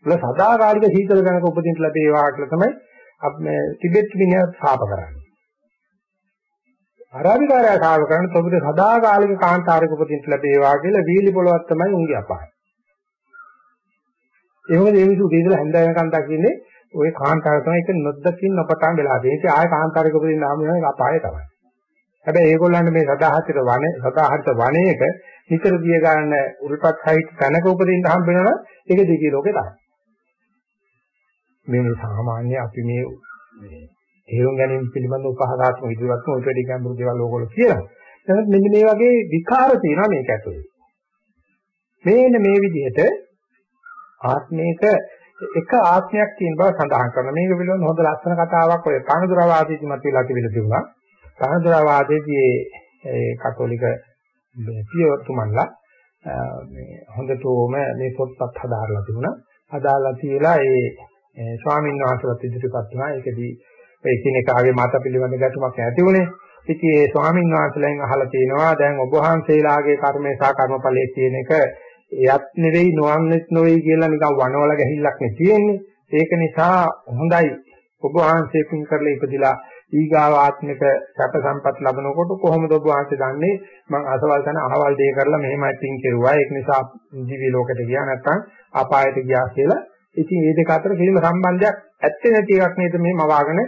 වල සදාකාලික සීතල තැනක උපදින්න ලැබේවා කියලා තමයි අපි ටිබෙට් මිනිහා සාප කරන්නේ. අරාබිකාරයා සාප කරන්නේ ඔබට සදාකාලික කාන්තාරයක උපදින්න ලැබේවා කියලා වීලි පොළවක් තමයි උන්ගේ අපාය. ඒ මොකද මේ මිනිස්සු උදේ ඉඳලා හැන්ද වෙනකන් දකින්නේ ওই කාන්තාර තමයි ඒක නොදකින් නොපතාම වෙලා තියෙන්නේ. ඒක ආය කාන්තාරයක උපදින්න ආම වෙන අපාය තමයි. හැබැයි ඒගොල්ලන්ට මේ සදාහරිත වනේ සදාහරිත වනයේක නිතර දිය ගන්න උල්පත් සහිත තැනක උපදින්න හම්බ වෙනවා ඒක දිගී ලෝකේ තමයි. මේ සාමාන්‍ය අපි මේ මේ තේරුම් ගැනීම පිළිබඳ උපහාසාත්මක විදිහට ඔය වැඩි ගැඹුරු දේවල් ඕගොල්ලෝ කියනවා. එහෙනම් මෙන්න මේ වගේ විකාර තියෙනවා මේක ඇතුලේ. මේන මේ විදිහට ආත්මයක එක ආත්මයක් තියෙන බව සඳහන් කරනවා. මේක පිළිබඳව හොඳ ලස්සන කතාවක් ඔය පානදුරවාදයේදී මතුවලා තිබිලා තිබුණා. පානදුරවාදයේදී ඒ කතෝලික පියවතුමන්ලා මේ හොඳටම මේ පොත්පත් හදාarලා තිබුණා. හදාලා තියලා ඒ ස්වාමීන් වහන්සේලාත් ඉදිරිපත් වුණා. ඒකදී ඒ එකිනෙකාගේ මත පිළිබඳ ගැටුමක් ඇති වුණේ. ඉතින් ඒ ස්වාමීන් වහන්සේලාගෙන් අහලා තියෙනවා දැන් ඔබ වහන්සේලාගේ කර්මේ සහ කර්මඵලයේ කියන එක එයත් නෙවෙයි නොවන්නෙත් නොවේයි කියලා නිකන් වනවල ගහිල්ලක් නේ තියෙන්නේ. ඒක නිසා හොඳයි. ඔබ වහන්සේ පින් කරලා ඉපදිලා ඊගාව ආත්මික සැප සම්පත් ලැබනකොට කොහොමද ඔබ වහන්සේ දන්නේ? මං අසවල් තන අහවල් දෙය කරලා මෙහෙමයි පින් කෙරුවා. ඒක නිසා දිවි ලෝකෙට ගියා නැත්නම් අපායට ගියා කියලා. ඉතින් මේ දෙක අතර කිසිම සම්බන්ධයක් ඇත්තේ නැති එකක් නේද මේ මවාගෙන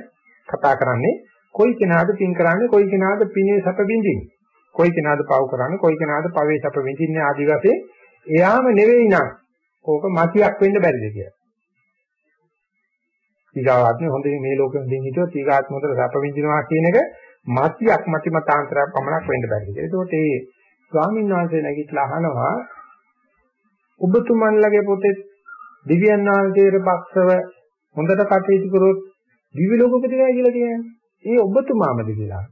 කතා කරන්නේ. කොයි කෙනාද පින් කරන්නේ? කොයි කෙනාද පිනේ සැප විඳින්නේ? කොයි කෙනාද පව් කරන්නේ? කොයි කෙනාද පවේ සැප විඳින්නේ? ආදි වශයෙන් එයාම නෙවෙයි නං ඕක මතියක් වෙන්න බැරිද කියලා. ඊගාත්මේ හොඳින් මේ ලෝකෙ හොඳින් හිටියොත් ඊගාත්ම හොඳට සැප විඳිනවා කියන එක මතියක් මති මතාන්තරයක් පමණක් වෙන්න බැරිද කියලා. ඒකෝට ඒ ස්වාමීන් වහන්සේ නැගිටලා අහනවා ඔබතුමන්ලගේ පොතේ දිව්‍යන් වහන්සේට පක්ෂව හොඳට කටයුතු කරොත් දිව්‍ය ලෝක උපදිනවා කියලා කියන්නේ. ඒ ඔබතුමාමද කියලා.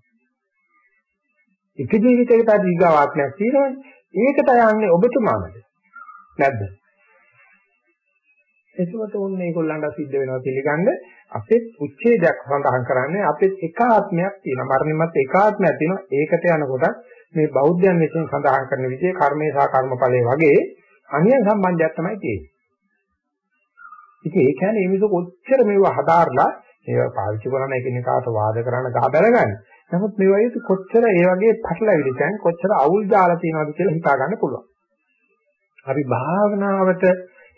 එක ජීවිතයකට දීගාවාත්මයක් තියෙනවනේ. ඒකට යන්නේ ඔබතුමාමද? නැද්ද? එතකොට ඕන්නේ ඒගොල්ලන්ට සිද්ධ වෙනවා පිළිගන්න අපේ උච්ඡේදයක් සඳහන් කරන්නේ අපේ එක ආත්මයක් තියෙනවා මරණයමත් එක ආත්මයක් තියෙනවා ඒකට යනකොට මේ බෞද්ධයන් විසින් සඳහන් කරන විදිහේ කර්මේ සහ කර්මඵලයේ වගේ අනියම් සම්බන්ධයක් තමයි තියෙන්නේ. ඉතින් ඒ කියන්නේ මේ මිනිස්සු කොච්චර මේව හදාarලා ඒවා පාවිච්චි කරන එකිනෙකාට වාද කරන ගහ බැලගන්නේ. නමුත් මේ වගේ කොච්චර ඒ වගේ පටලවිලි දැන් කොච්චර අවුල් දාලා තියෙනවද කියලා හිතා ගන්න පුළුවන්. අපි භාවනාවට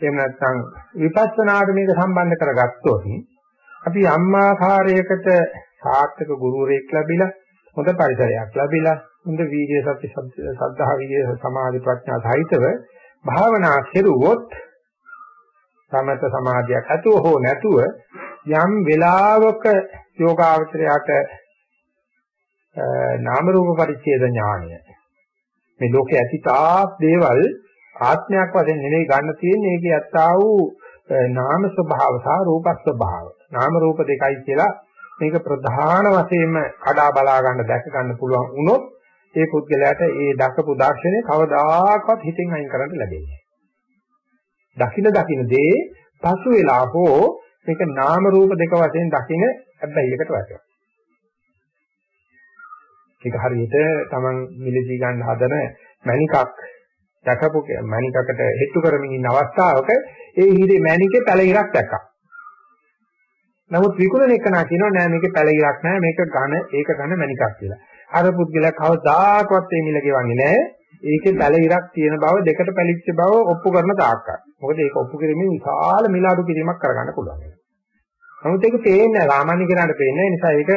එහෙම නැත්නම් විපස්සනාට මේක සම්බන්ධ කරගත්තොත් අපි අම්මාකාරයකට සාර්ථක ගුරුවරයෙක් ලැබිලා හොඳ පරිසරයක් ලැබිලා හොඳ වීර්ය සති සද්ධා වීර්ය සමාධි ප්‍රඥා සහිතව භාවනා කෙරුවොත් සමත සමාධියක් ඇතුව හෝ නැතුව යම් වෙලාවක යෝගාවචරයට නාම රූප පරිච්ඡේද ඥානය මේ ලෝකේ ඇති තාක් දේවල් ආත්මයක් වශයෙන් නෙවෙයි ගන්න තියෙන්නේ. ඒකේ යත්තා වූ නාම ස්වභාව සහ රූප ස්වභාව. නාම රූප දෙකයි කියලා මේක ප්‍රධාන වශයෙන්ම කඩා බලා ගන්න දැක ගන්න පුළුවන් වුණොත් ඒ පුද්ගලයාට ඒ දකපු දර්ශනය කවදාකවත් හිතෙන් අයින් කරන්න ලැබෙන්නේ දකින දකින දේ පසු වෙලා හෝ මේක නාම රූප දෙක වශයෙන් දකින හැබැයි එකට වැටෙනවා. ඒක හරියට Taman මිලදී ගන්න හදන මණිකක් දැකපු මණිකකට හෙට්ටු කරමින් ඉන්න අවස්ථාවක ඒ හිරේ මණිකේ පැල ඉරක් දැක්කා. නමුත් විකුණන එක නා කියනවා නෑ මේකේ පැල ඉරක් නෑ මේක ඝන ඒක ඝන මණිකක් කියලා. අර පුද්ගලයා කවදාකවත් මේ මිල ගෙවන්නේ නෑ. ඒකේ පැල ඉරක් තියෙන බව දෙකට පැලිච්ච බව ඔප්පු කරන තාක්කයි. මොකද ඒක ඔප්පු කිරීමෙන් විශාල මිලාඩු කිරීමක් කරගන්න පුළුවන්. නමුත් ඒක පේන්නේ නැහැ. සාමාන්‍ය කෙනාට පේන්නේ නැහැ. නිසා ඒක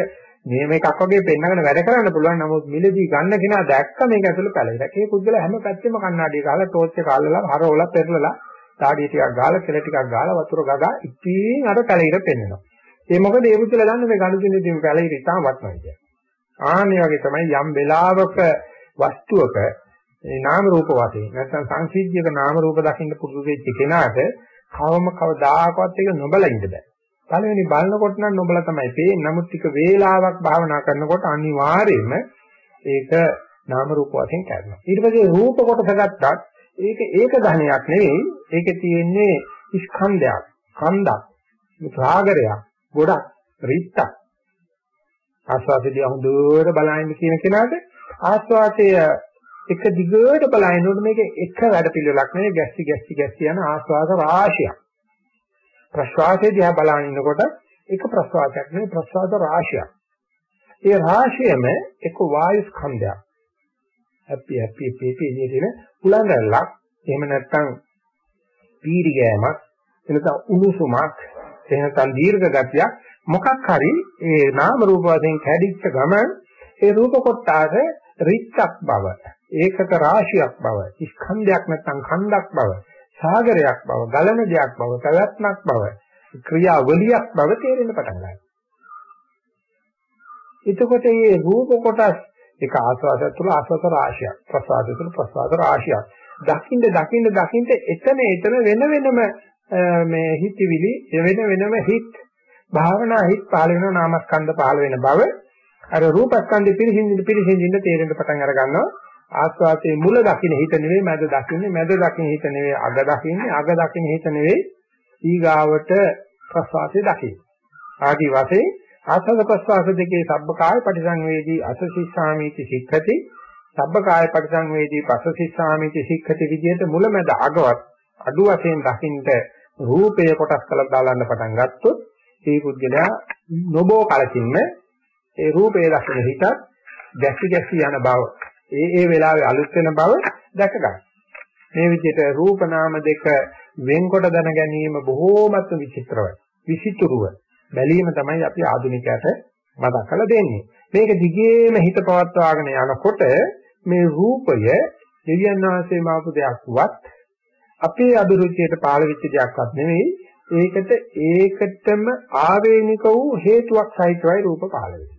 මේ මේකක් වගේ පෙන්නගෙන වැඩ කරන්න පුළුවන්. නමුත් මිලදී ගන්න කෙනා දැක්ක මේක ඇතුළේ පැලිරක්. ඒ පුද්ගල හැම පැත්තෙම කණ්ණාඩිය ගහලා ටෝච් එක අල්ලලා හරවලා පෙරලලා තාඩිය ටිකක් ගාලා කෙල ටිකක් ගාලා වතුර ගගා ඉතින් අර පැලිර පෙන්නනවා. ඒ මොකද ඒ පුද්ගල දන්නේ මේ ගණුදිනේදී පැලිර ඉතාම වටනවා කියන්නේ. ආන්නේ වගේ තමයි යම් වෙලාවක වස්තුවක මේ නාම රූප වශයෙන් නැත්නම් සංසිද්ධියක නාම රූප දකින්න පුරුදු වෙච්ච කෙනාට කවම කවදාකවත් ඒක නොබල ඉඳ බෑ. පළවෙනි බලනකොට නම් නොබල තමයි පේන්නේ. නමුත් ටික වේලාවක් භාවනා කරනකොට අනිවාර්යයෙන්ම ඒක නාම රූප වශයෙන් කරනවා. ඊට පස්සේ රූප කොටස ගත්තත් ඒක ඒක ධනයක් නෙවෙයි. ඒකේ තියෙන්නේ ස්කන්ධයක්, කන්දක්, රාගරයක්, ගොඩක්, රිත්තක්. ආස්වාදයේ හොඳට බලන්න කියන කෙනාට ආස්වාදය එක දිගට බලනකොට මේක එක වැඩ පිළිවෙලක් නෙවෙයි ගැස්සි ගැස්සි ගැස්සි යන ආස්වාද රාශියක්. ප්‍රශ්වාසයේ දිහා බලන ඉන්නකොට එක ප්‍රශ්වාසයක් නෙවෙයි ප්‍රශ්වාස රාශියක්. ඒ රාශියම එක වායු ස්කන්ධයක්. හැපි හැපි පිපි කියන උලංගලක් එහෙම නැත්නම් පීරි ගෑමක් එනකම් උණුසුමක් එහෙනම් දීර්ඝ ගතියක් මොකක් හරි ඒ නාම රූප වශයෙන් කැඩිච්ච ගමන් ඒ රූප කොටාට රිච්ඡක් බව ඒකක රාශියක් බව ස්කන්ධයක් නැත්නම් ඛණ්ඩක් බව සාගරයක් බව, ගලන දෙයක් බව, පැවැත්මක් බව, ක්‍රියාවලියක් බව තේරෙන්න පටන් ගන්නවා. එතකොට මේ රූප කොටස් එක ආස්වාදය තුළ ආස්වාද රාශියක්, ප්‍රසආද තුළ ප්‍රසආද රාශියක්. දකින්න දකින්න දකින්න එතන එතන වෙන වෙනම මේ හිතවිලි වෙන වෙනම හිත භාවනා හිත පහළ වෙනවා නාමස්කන්ධ පහළ වෙන බව අර රූපස්කන්ධ පිරිසිඳින්න පිරිසිඳින්න තේරෙන්න පටන් අර ගන්නවා ආස්වාදයේ මුල දකින්න හිත නෙවෙයි මැද දකින්නේ. මැද දකින්න හිත නෙවෙයි අග දකින්නේ. අග දකින්න හිත නෙවෙයි ඊගාවට ප්‍රස්වාසයේ දකින්න. ආදි වශයෙන් ආස්වාද ප්‍රස්වාස දෙකේ සබ්බකාය පටිසංවේදී අසසිස්සාමීති සික්ඛති. සබ්බකාය පටිසංවේදී පසසිස්සාමීති සික්ඛති විදිහට මුල මැද අගවත් අඩු වශයෙන් දකින්න රූපය කොටස් කළා දාලන්න පටන් ගත්තොත් ඒ පුද්ගලයා නොබෝ කලකින්ම ඒ රූපයේ දකින්න හිතත් ගැසි ගැසි යන බව ඒ ඒ වෙලාවේ අලුත් වෙන බව දැක ගන්න. මේ විදිහට රූප නාම දෙක වෙන්කොට දැන ගැනීම බොහෝමත් විචිත්‍රයි. විචිතුරුව බැලීම තමයි අපි ආධුනිකයට මතක් කරලා දෙන්නේ. මේක දිගේම හිත පවත්වාගෙන යනකොට මේ රූපය දෙවියන් වහන්සේ මාපු දෙයක්වත් අපේ අභිරුචියට පාළ වෙච්ච දෙයක්වත් නෙවෙයි ඒකට ඒකටම ආවේනික වූ හේතුවක් සහිතවයි රූප පහළ වෙන්නේ.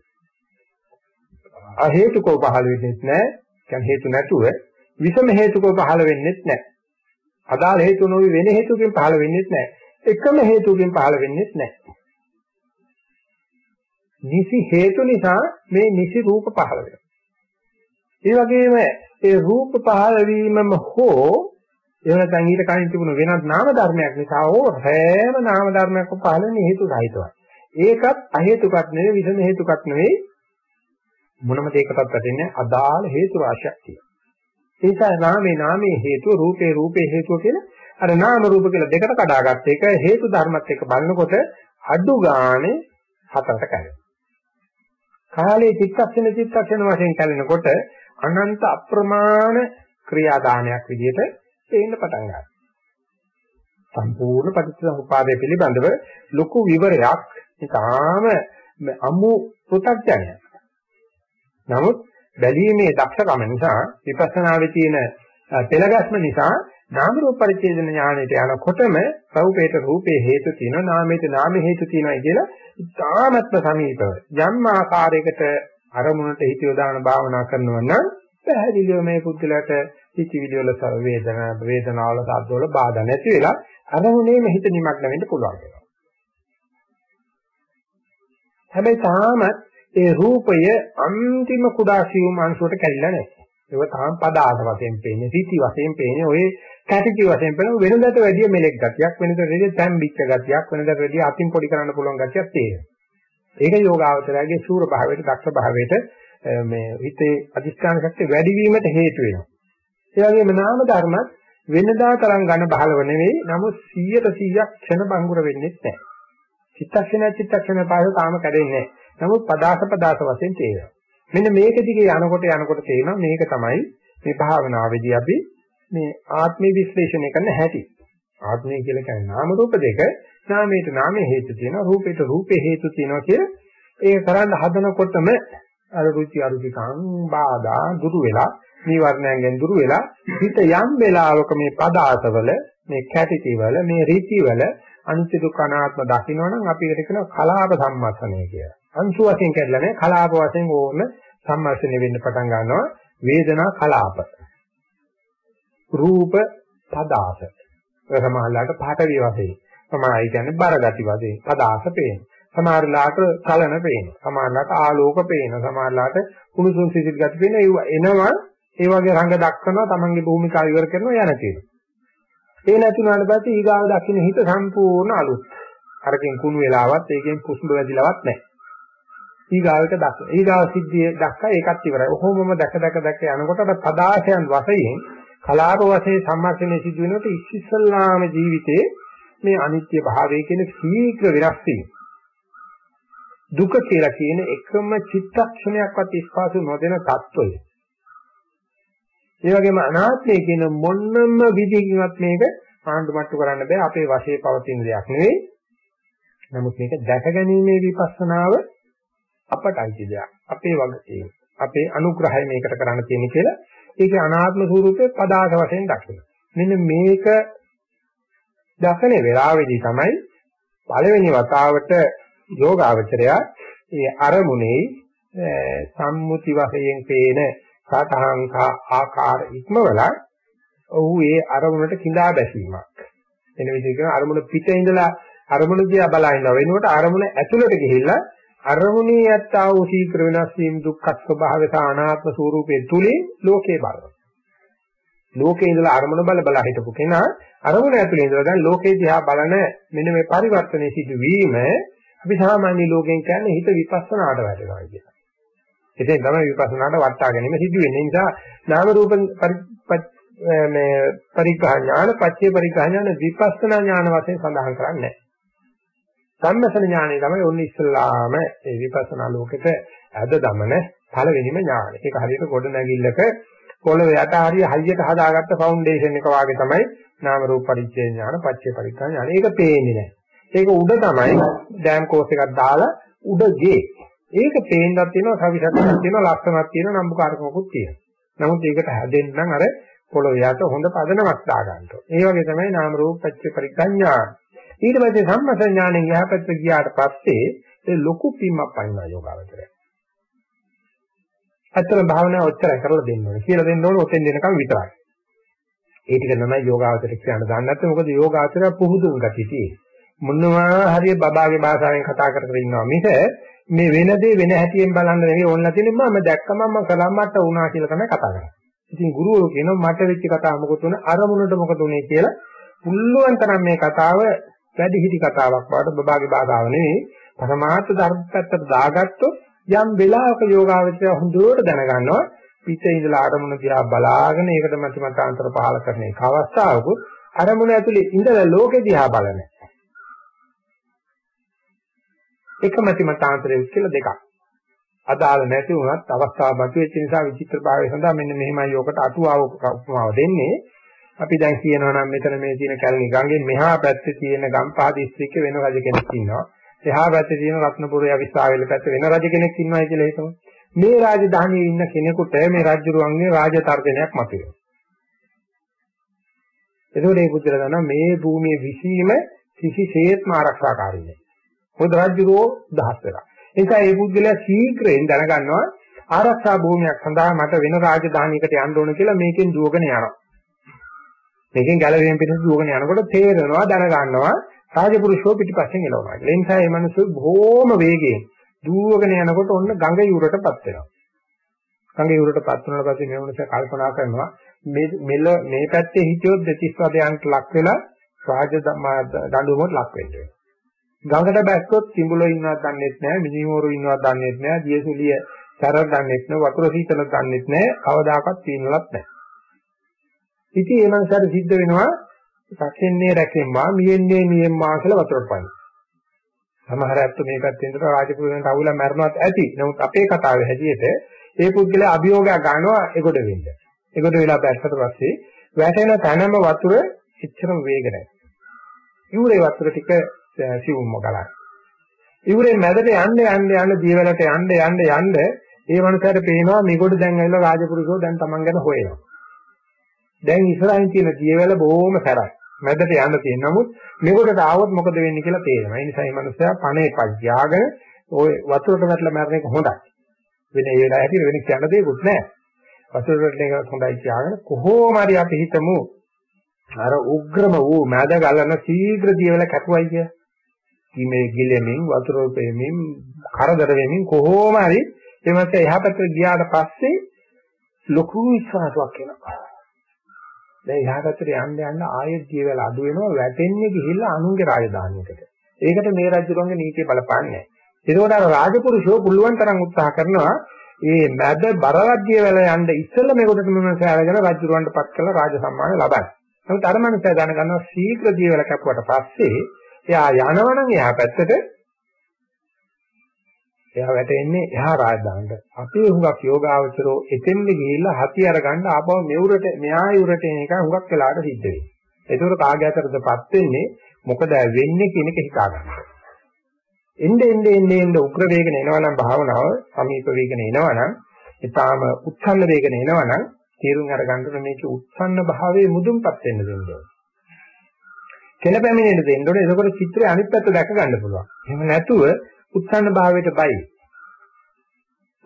අ හේතුකෝ පහළ වෙන්නේ නැහැ. කියන්නේ හේතු නැතුව විෂම හේතුකෝ පහළ වෙන්නේ නැහැ. අදාළ හේතු නොවි වෙන හේතුකින් පහළ වෙන්නේ නැහැ. එකම හේතුකින් පහළ වෙන්නේ නැහැ. නිසි හේතු නිසා මේ නිසි රූප පහළ වෙනවා. ඒ වගේම ඒ රූප පහළ වීමම හෝ එහෙම නැත්නම් ඊට කලින් තිබුණු වෙනත් නාම ධර්මයක් නිසා හෝ හැම නාම ධර්මයක්ම පහළ වෙන හේතු සහිතවයි. ඒකත් අ හේතුකත් නෙවෙයි විෂම හේතුකත් නෙවෙයි මොනම දෙයකටත් වැටෙන්නේ අදාළ හේතු රාශියක් තියෙනවා. ඒ නිසා නාමේ නාමේ හේතුව රූපේ රූපේ හේතුව කියලා අර නාම රූප කියලා දෙකට කඩාගත්ත එක හේතු ධර්මත් එක්ක බලනකොට අඩු ගානේ හතරට කැරෙනවා. කාලේ චිත්තක්ෂණ චිත්තක්ෂණ වශයෙන් කැලෙනකොට අනන්ත අප්‍රමාණ ක්‍රියාදානයක් විදිහට පේන්න පටන් ගන්නවා. සම්පූර්ණ පටිච්චසමුපාදය පිළිබඳව ලොකු විවරයක් ඊටාම අමු පෘථග්ජනයක්. නමුත් බැලීමේ දක්ෂකම නිසා විපස්සනාවේ තියෙන පෙළගස්ම නිසා නාම රූප පරිච්ඡේදන ඥාණයට යනකොටම රූපේට රූපේ හේතු තියෙනවා නාමයට නාම හේතු තියෙනවා කියලා ඉතාමත්ම සමීපව යම් ආකාරයකට අරමුණට හිත යොදාන භාවනා කරනවා නම් පැහැදිලිව මේ පුද්ගලයාට හිතවිලි වල වේදනා වේදනාවල සද්දවල බාධා නැති වෙලා අරමුණේම හිත නිමග්න වෙන්න පුළුවන් වෙනවා. හැබැයි තාමත් ඒ රූපය අන්තිම කුඩා සියුම් අංශුවට කැඩිලා නැහැ. ඒක තාම පදාස වශයෙන් පේන්නේ, සීති වශයෙන් පේන්නේ, ඔය කැටිටි වශයෙන් පේන වෙනදට වැඩිය මෙලෙක් ගතියක්, වෙනදට වැඩිය තැම්බිච්ච ගතියක්, වෙනදට වැඩිය අතින් පොඩි කරන්න පුළුවන් ගතියක් තියෙනවා. ඒක යෝගාවචරයේ සූර භාවයට, දක්ෂ භාවයට මේ හිතේ අධිෂ්ඨාන ශක්තිය වැඩි වීමට හේතු වෙනවා. ඒ වගේම නාම ධර්මත් වෙනදා තරම් ඝන බහලව නෙවෙයි, නමුත් 100ට 100ක් ක්ෂණ බංගුර වෙන්නේ නැහැ. චිත්තක්ෂණ චිත්තක්ෂණ පාද තාම කැඩෙන්නේ නැහැ. නමුත් පදාස පදාස වශයෙන් තේරෙනවා. මෙන්න මේක දිගේ යනකොට යනකොට තේරෙනවා මේක තමයි මේ භාවනාවේදී අපි මේ ආත්මී විශ්ලේෂණය කරන හැටි. ආත්මය කියලා කියන්නේ නාම රූප දෙක. නාමයට නාමයේ හේතු තියෙනවා, රූපයට රූපේ හේතු තියෙනවා කියලා ඒක කරන්න හදනකොටම අර රුචි අරුචිකං බාධා දුරු වෙලා නීවරණයෙන් දුරු වෙලා හිත යම් වෙලාවක මේ පදාසවල මේ කැටිතිවල මේ රීතිවල අනිත්‍ය දුක්ඛ අනාත්ම දකින්නවනම් අපි ඒකට කියනවා කලාප සම්මස්සනය කියලා. අංශු වශයෙන් කැඩලා නැහැ කලාප වශයෙන් ඕන සම්මර්ෂණය වෙන්න පටන් ගන්නවා. වේදනා කලාප. රූප පදාස. සමහරලාට පාඨවි වශයෙන්. සමහරයි කියන්නේ බර ගති වශයෙන්. පදාස පේන. සමහරලාට කලන පේන. සමහරලාට ආලෝක පේන. සමහරලාට කුණුසුන් සිසිල් ගති පේන. ඒවා එනවා. ඒ වගේ රංග දක්වනවා. තමන්ගේ භූමිකාව ඉවර කරනවා යන තියෙනවා ඒ නැතුණාට පස්සේ ඊගාව දකින්න හිත සම්පූර්ණ අලුත්. අරකින් කුණු වෙලාවත් ඒකෙන් කුසුඹ වැදිලවත් නැහැ. ඊගාවට දක්ව. ඊගාව සිද්ධිය දැක්කා ඒකත් ඉවරයි. ඔහොමම දැක දැක දැක යනකොට පදාශයන් වශයෙන් කලාප වශයෙන් සම්මර්ෂණය සිදු වෙනකොට ඉස්සල්ලාම ජීවිතේ මේ අනිත්‍ය භාවය කියන ශීඝ්‍ර විරස් වීම. දුක කියලා කියන එකම චිත්තක්ෂණයක්වත් ස්පාසු නොදෙන தত্ত্বය. ඒ වගේම අනාත්මය කියන මොන්නම විදිහකින්වත් මේක ආණ්ඩු මට්ටු කරන්න බෑ අපේ වශයේ පවතින දෙයක් නෙවෙයි. නමුත් මේක දැක ගැනීමේ විපස්සනාව අපට අයිති දෙයක්. අපේ වගකීම. අපේ අනුග්‍රහය මේකට කරන්න තියෙන කියලා ඒකේ අනාත්ම ස්වરૂපේ පදාස වශයෙන් දකින්න. මෙන්න මේක දකින වෙලාවේදී තමයි පළවෙනි වතාවට යෝගාවචරය ඒ අරමුණේ සම්මුති වශයෙන් පේන සතහංකා ආකාර ඉක්මවලා ඔහු ඒ අරමුණට කිඳා බැසීමක්. එන විදිහට අරමුණ පිට ඉඳලා අරමුණ දිහා බලා ඉන්නවා වෙනුවට අරමුණ ඇතුළට ගිහිල්ලා අරමුණේ යත්තා වූ ශීඝ්‍ර වෙනස් වීම දුක්ඛ ස්වභාවය සහ අනාත්ම ස්වરૂපයේ තුලින් ලෝකේ බලනවා. ලෝකේ ඉඳලා අරමුණ බල බල හිටපු කෙනා අරමුණ ඇතුලේ ඉඳලා දැන් ලෝකේ දිහා බලන මෙන්න මේ පරිවර්තනයේ සිදුවීම අපි සාමාන්‍ය ලෝකෙන් කියන්නේ හිත විපස්සනාට වැටෙනවා කියලා. ඉතින් තමයි විපස්සනාට වටා ගැනීම සිදු වෙන්නේ. ඒ නිසා නාම රූප මේ පරිග්‍රහ ඥාන, පච්චේ පරිග්‍රහ ඥාන, විපස්සනා ඥාන වශයෙන් සඳහන් කරන්නේ නැහැ. සම්මසන ඥානය තමයි ඔන්න ඉස්සල්ලාම ඒ විපස්සනා ලෝකෙට ඇද දමන පළවෙනිම ඥානය. ඒක හරියට ගොඩ නැගිල්ලක පොළව යට හරිය හයියට හදාගත්ත ෆවුන්ඩේෂන් එක වාගේ තමයි නාම රූප පරිච්ඡේ ඥාන, පච්චේ පරික්ඛා ඥාන. ඒක පේන්නේ නැහැ. ඒක උඩ තමයි ඩෑම් කෝස් එකක් දාලා උඩ ගේ. ඒක පේන්නත් තියෙනවා, සවිසක්කක් තියෙනවා, ලක්ෂණක් තියෙනවා, නම්බුකාරකමකුත් තියෙනවා. නමුත් ඒකට හැදෙන්න නම් අර පොළොව යට හොඳ පදනමක් දාගන්න ඕනේ. ඒ වගේ තමයි නාම රූප පච්චේ පරික්ඛා ඥාන. ඊට පස්සේ සම්මසඥාණයෙන් යහපැත්ත ගියාට පස්සේ ඒ ලොකු පිම්මක් පයින්නා යෝගාවචරය. ඇත්තම භාවනාව ඔච්චරයි කරලා දෙන්න ඕනේ. කියලා දෙන්න ඕනේ ඔතෙන් දෙනකම් විතරයි. ඒ ටික තමයි යෝගාවචරය කියන්න දන්නේ නැත්නම් මොකද යෝගාවචරය පුහුදුන් ගතිතියි. මොනවා හරි බබාගේ භාෂාවෙන් කතා කර කර ඉන්නවා මිස මේ වෙන දේ වෙන හැටියෙන් බලන්න නෙවෙයි ඕන නැතිනේ මම දැක්කම මම කලම්මට වුණා කියලා තමයි කතා කරන්නේ. ඉතින් ගුරුවරු කියනවා මට වෙච්ච කතාව මොකද උනේ අරමුණට මොකද උනේ කියලා පුළුවන් තරම් මේ කතාව වැඩි හිටි කතාවක් බවට බබාගේ බාධාව නෙවෙයි. පරමාර්ථ ධර්ම පැත්තට දාගත්තොත් යම් වෙලාවක යෝගාවචරය හොඳට දැනගන්නවා. පිටේ ඉඳලා ආරමුණ දිහා බලාගෙන ඒකට මත මතාන්තර පහල කරන එක අවස්ථාවක අරමුණ ඇතුලේ ඉඳලා ලෝකෙ දිහා බලන එක. මත මතාන්තරය කියලා දෙකක්. අදාළ නැති වුණත් අවස්ථාව බතු වෙච්ච නිසා විචිත්‍ර භාවය සඳහා මෙන්න මෙහෙමයි යෝකට අටුවාව උපමාව දෙන්නේ. අපි දැන් කියනවා නම් මෙතන මේ තියෙන කැලණි ගඟෙන් මෙහා පැත්තේ තියෙන ගම්පහ දිස්ත්‍රික්කේ වෙන රජ කෙනෙක් ඉන්නවා. එහා පැත්තේ තියෙන රත්නපුරය විශ්ාවෙල පැත්තේ වෙන රජ කෙනෙක් ඉන්නවායි කියලා හිතමු. මේ රාජධානියේ ඉන්න කෙනෙකුට මේ රාජ්‍යරුවන්ගේ රාජතර්ජනයක් මතුවේ. එතකොට මේ පුදුර ගන්න මේ භූමියේ විසීම කිසිසේත්ම ආරක්ෂාකාරී නෑ. මොකද රාජ්‍යරුවෝ දහස් වෙලා. ඒ නිසා මේ පුද්ගලයා ශීඝ්‍රයෙන් දැනගන්නවා ආරක්ෂා භූමියක් සඳහා මට වෙන රාජධානියකට යන්න ඕන කියලා මේකෙන් දුවගෙන යනවා. මේකෙන් ගැලවීම පිටට දුවගෙන යනකොට තේරෙනවා දැනගන්නවා රාජපුරුෂෝ පිටිපස්සෙන් එළවනවා. ඒ නිසා මේ මිනිස්සු බොහොම වේගයෙන් දුවගෙන යනකොට ඔන්න ගඟ යුරටපත් වෙනවා. ගඟ යුරටපත් වුණාට පස්සේ මේ මිනිස්සු කල්පනා කරනවා මේ මෙල මේ පැත්තේ හිටියොත් දෙතිස් වදයන්ට ලක් වෙලා රාජ දඬුවමට ලක් වෙන්නේ. ගඟට බැස්සොත් කිඹුලෝ ඉන්නවද දන්නේ නැහැ, මිනිමෝරු ඉන්නවද දන්නේ නැහැ, දියසුලිය සැර දන්නේ නැහැ, වතුර සීතල දන්නේ නැහැ, කවදාකවත් පීනලත් නැහැ. ඉතින් ඒ මනසට සිද්ධ වෙනවා සැකෙන්නේ රැකෙම්මා, මියෙන්නේ මියෙම්මා කියලා වතුරට පයින්. සමහර අයත් මේ පැත්තෙන් ඉඳලා රාජපුරුෂයන්ට අවුලා මැරෙනවත් ඇති. නමුත් අපේ කතාවේ හැටියට ඒ පුද්ගලයා අභියෝගයක් ගන්නවා ඒකට වෙන්න. ඒකට වෙලා බැස්සට පස්සේ වැටෙන තැනම වතුර එච්චරම වේග නැහැ. ඉවුරේ වතුර ටික සිවුම්ම ගලන. ඉවුරේ මැදට යන්න යන්න යන්න දියවලට යන්න යන්න යන්න ඒ මනුස්සයාට පේනවා මේකට දැන් ඇවිල්ලා රාජපුරුෂෝ දැන් Taman ගැන හොයනවා. දැන් ඉස්සරහින් තියෙන දියවැල බොහොම සැරයි. මැදට යන්න තියෙන නමුත් මේකට ආවොත් මොකද වෙන්නේ කියලා තේරෙනවා. ඒ නිසා මේ මනුස්සයා පණේ පජ්ජාගෙන ওই වතුරට වැටලා මැරෙන එක හොඳයි. වෙන ඒ වෙලාව හැටියට වෙන කියන්න දෙයක්වත් නැහැ. වතුරට වැටෙන එක හොඳයි කියාගෙන කොහොම හරි අපි හිතමු අර උග්‍රම වූ මැද ගලන ශීඝ්‍ර දියවැල කැපුවයි කිය. කිමේ ගිලෙමින් වතුර පෙමින් කරදර වෙමින් කොහොම හරි එමත් එහා පැත්තට ගියාට පස්සේ ලොකු විශ්වාසයක් එනවා. දැන් එහා පැත්තට යන්න යන්න ආයෙත් ජීවල අඩු වෙනවා වැටෙන්නේ ගිහිල්ලා අනුන්ගේ රාජධානියකට. ඒකට මේ රජුරුවන්ගේ නීතිය බලපාන්නේ නැහැ. ඒකෝට අර රාජපුරුෂෝ පුළුවන් තරම් උත්සාහ කරනවා මේ මැද බර රජ්‍යවල යන්න ඉස්සෙල්ලා මේකට මනස අරගෙන රජුරුවන්ට පත් කළ රාජ සම්මාන ලබන්න. නමුත් අර මනස දැනගන්නවා ශීඝ්‍ර ජීවල කැපුවට පස්සේ එයා යනවනම් එහා පැත්තට එයා වැටෙන්නේ එහා රාජධානට. අපේ හුඟක් යෝගාවචරෝ එතෙන්ද ගිහිල්ලා හති අරගන්න ආපහු මෙවුරට මෙහා යුරට එන එක හුඟක් වෙලාට සිද්ධ වෙනවා. ඒතකොට කාගේ අතරදපත් වෙන්නේ මොකද වෙන්නේ කියන එක හිතා ගන්න. එnde ende ende ende උග්‍ර වේගන එනවනම් භාවනාව සමීප වේගන එනවනම් ඊටාම උත්සන්න වේගන එනවනම් තීරුම් අරගන්න මේක උත්සන්න භාවයේ මුදුන්පත් වෙන්න දෙන්න ඕනේ. කෙලපැමිණෙන්න දෙන්න ඕනේ. එතකොට චිත්‍රයේ අනිත් පැත්ත දැක ගන්න පුළුවන්. එහෙම නැතුව උත්සන්න භාවයට බයි.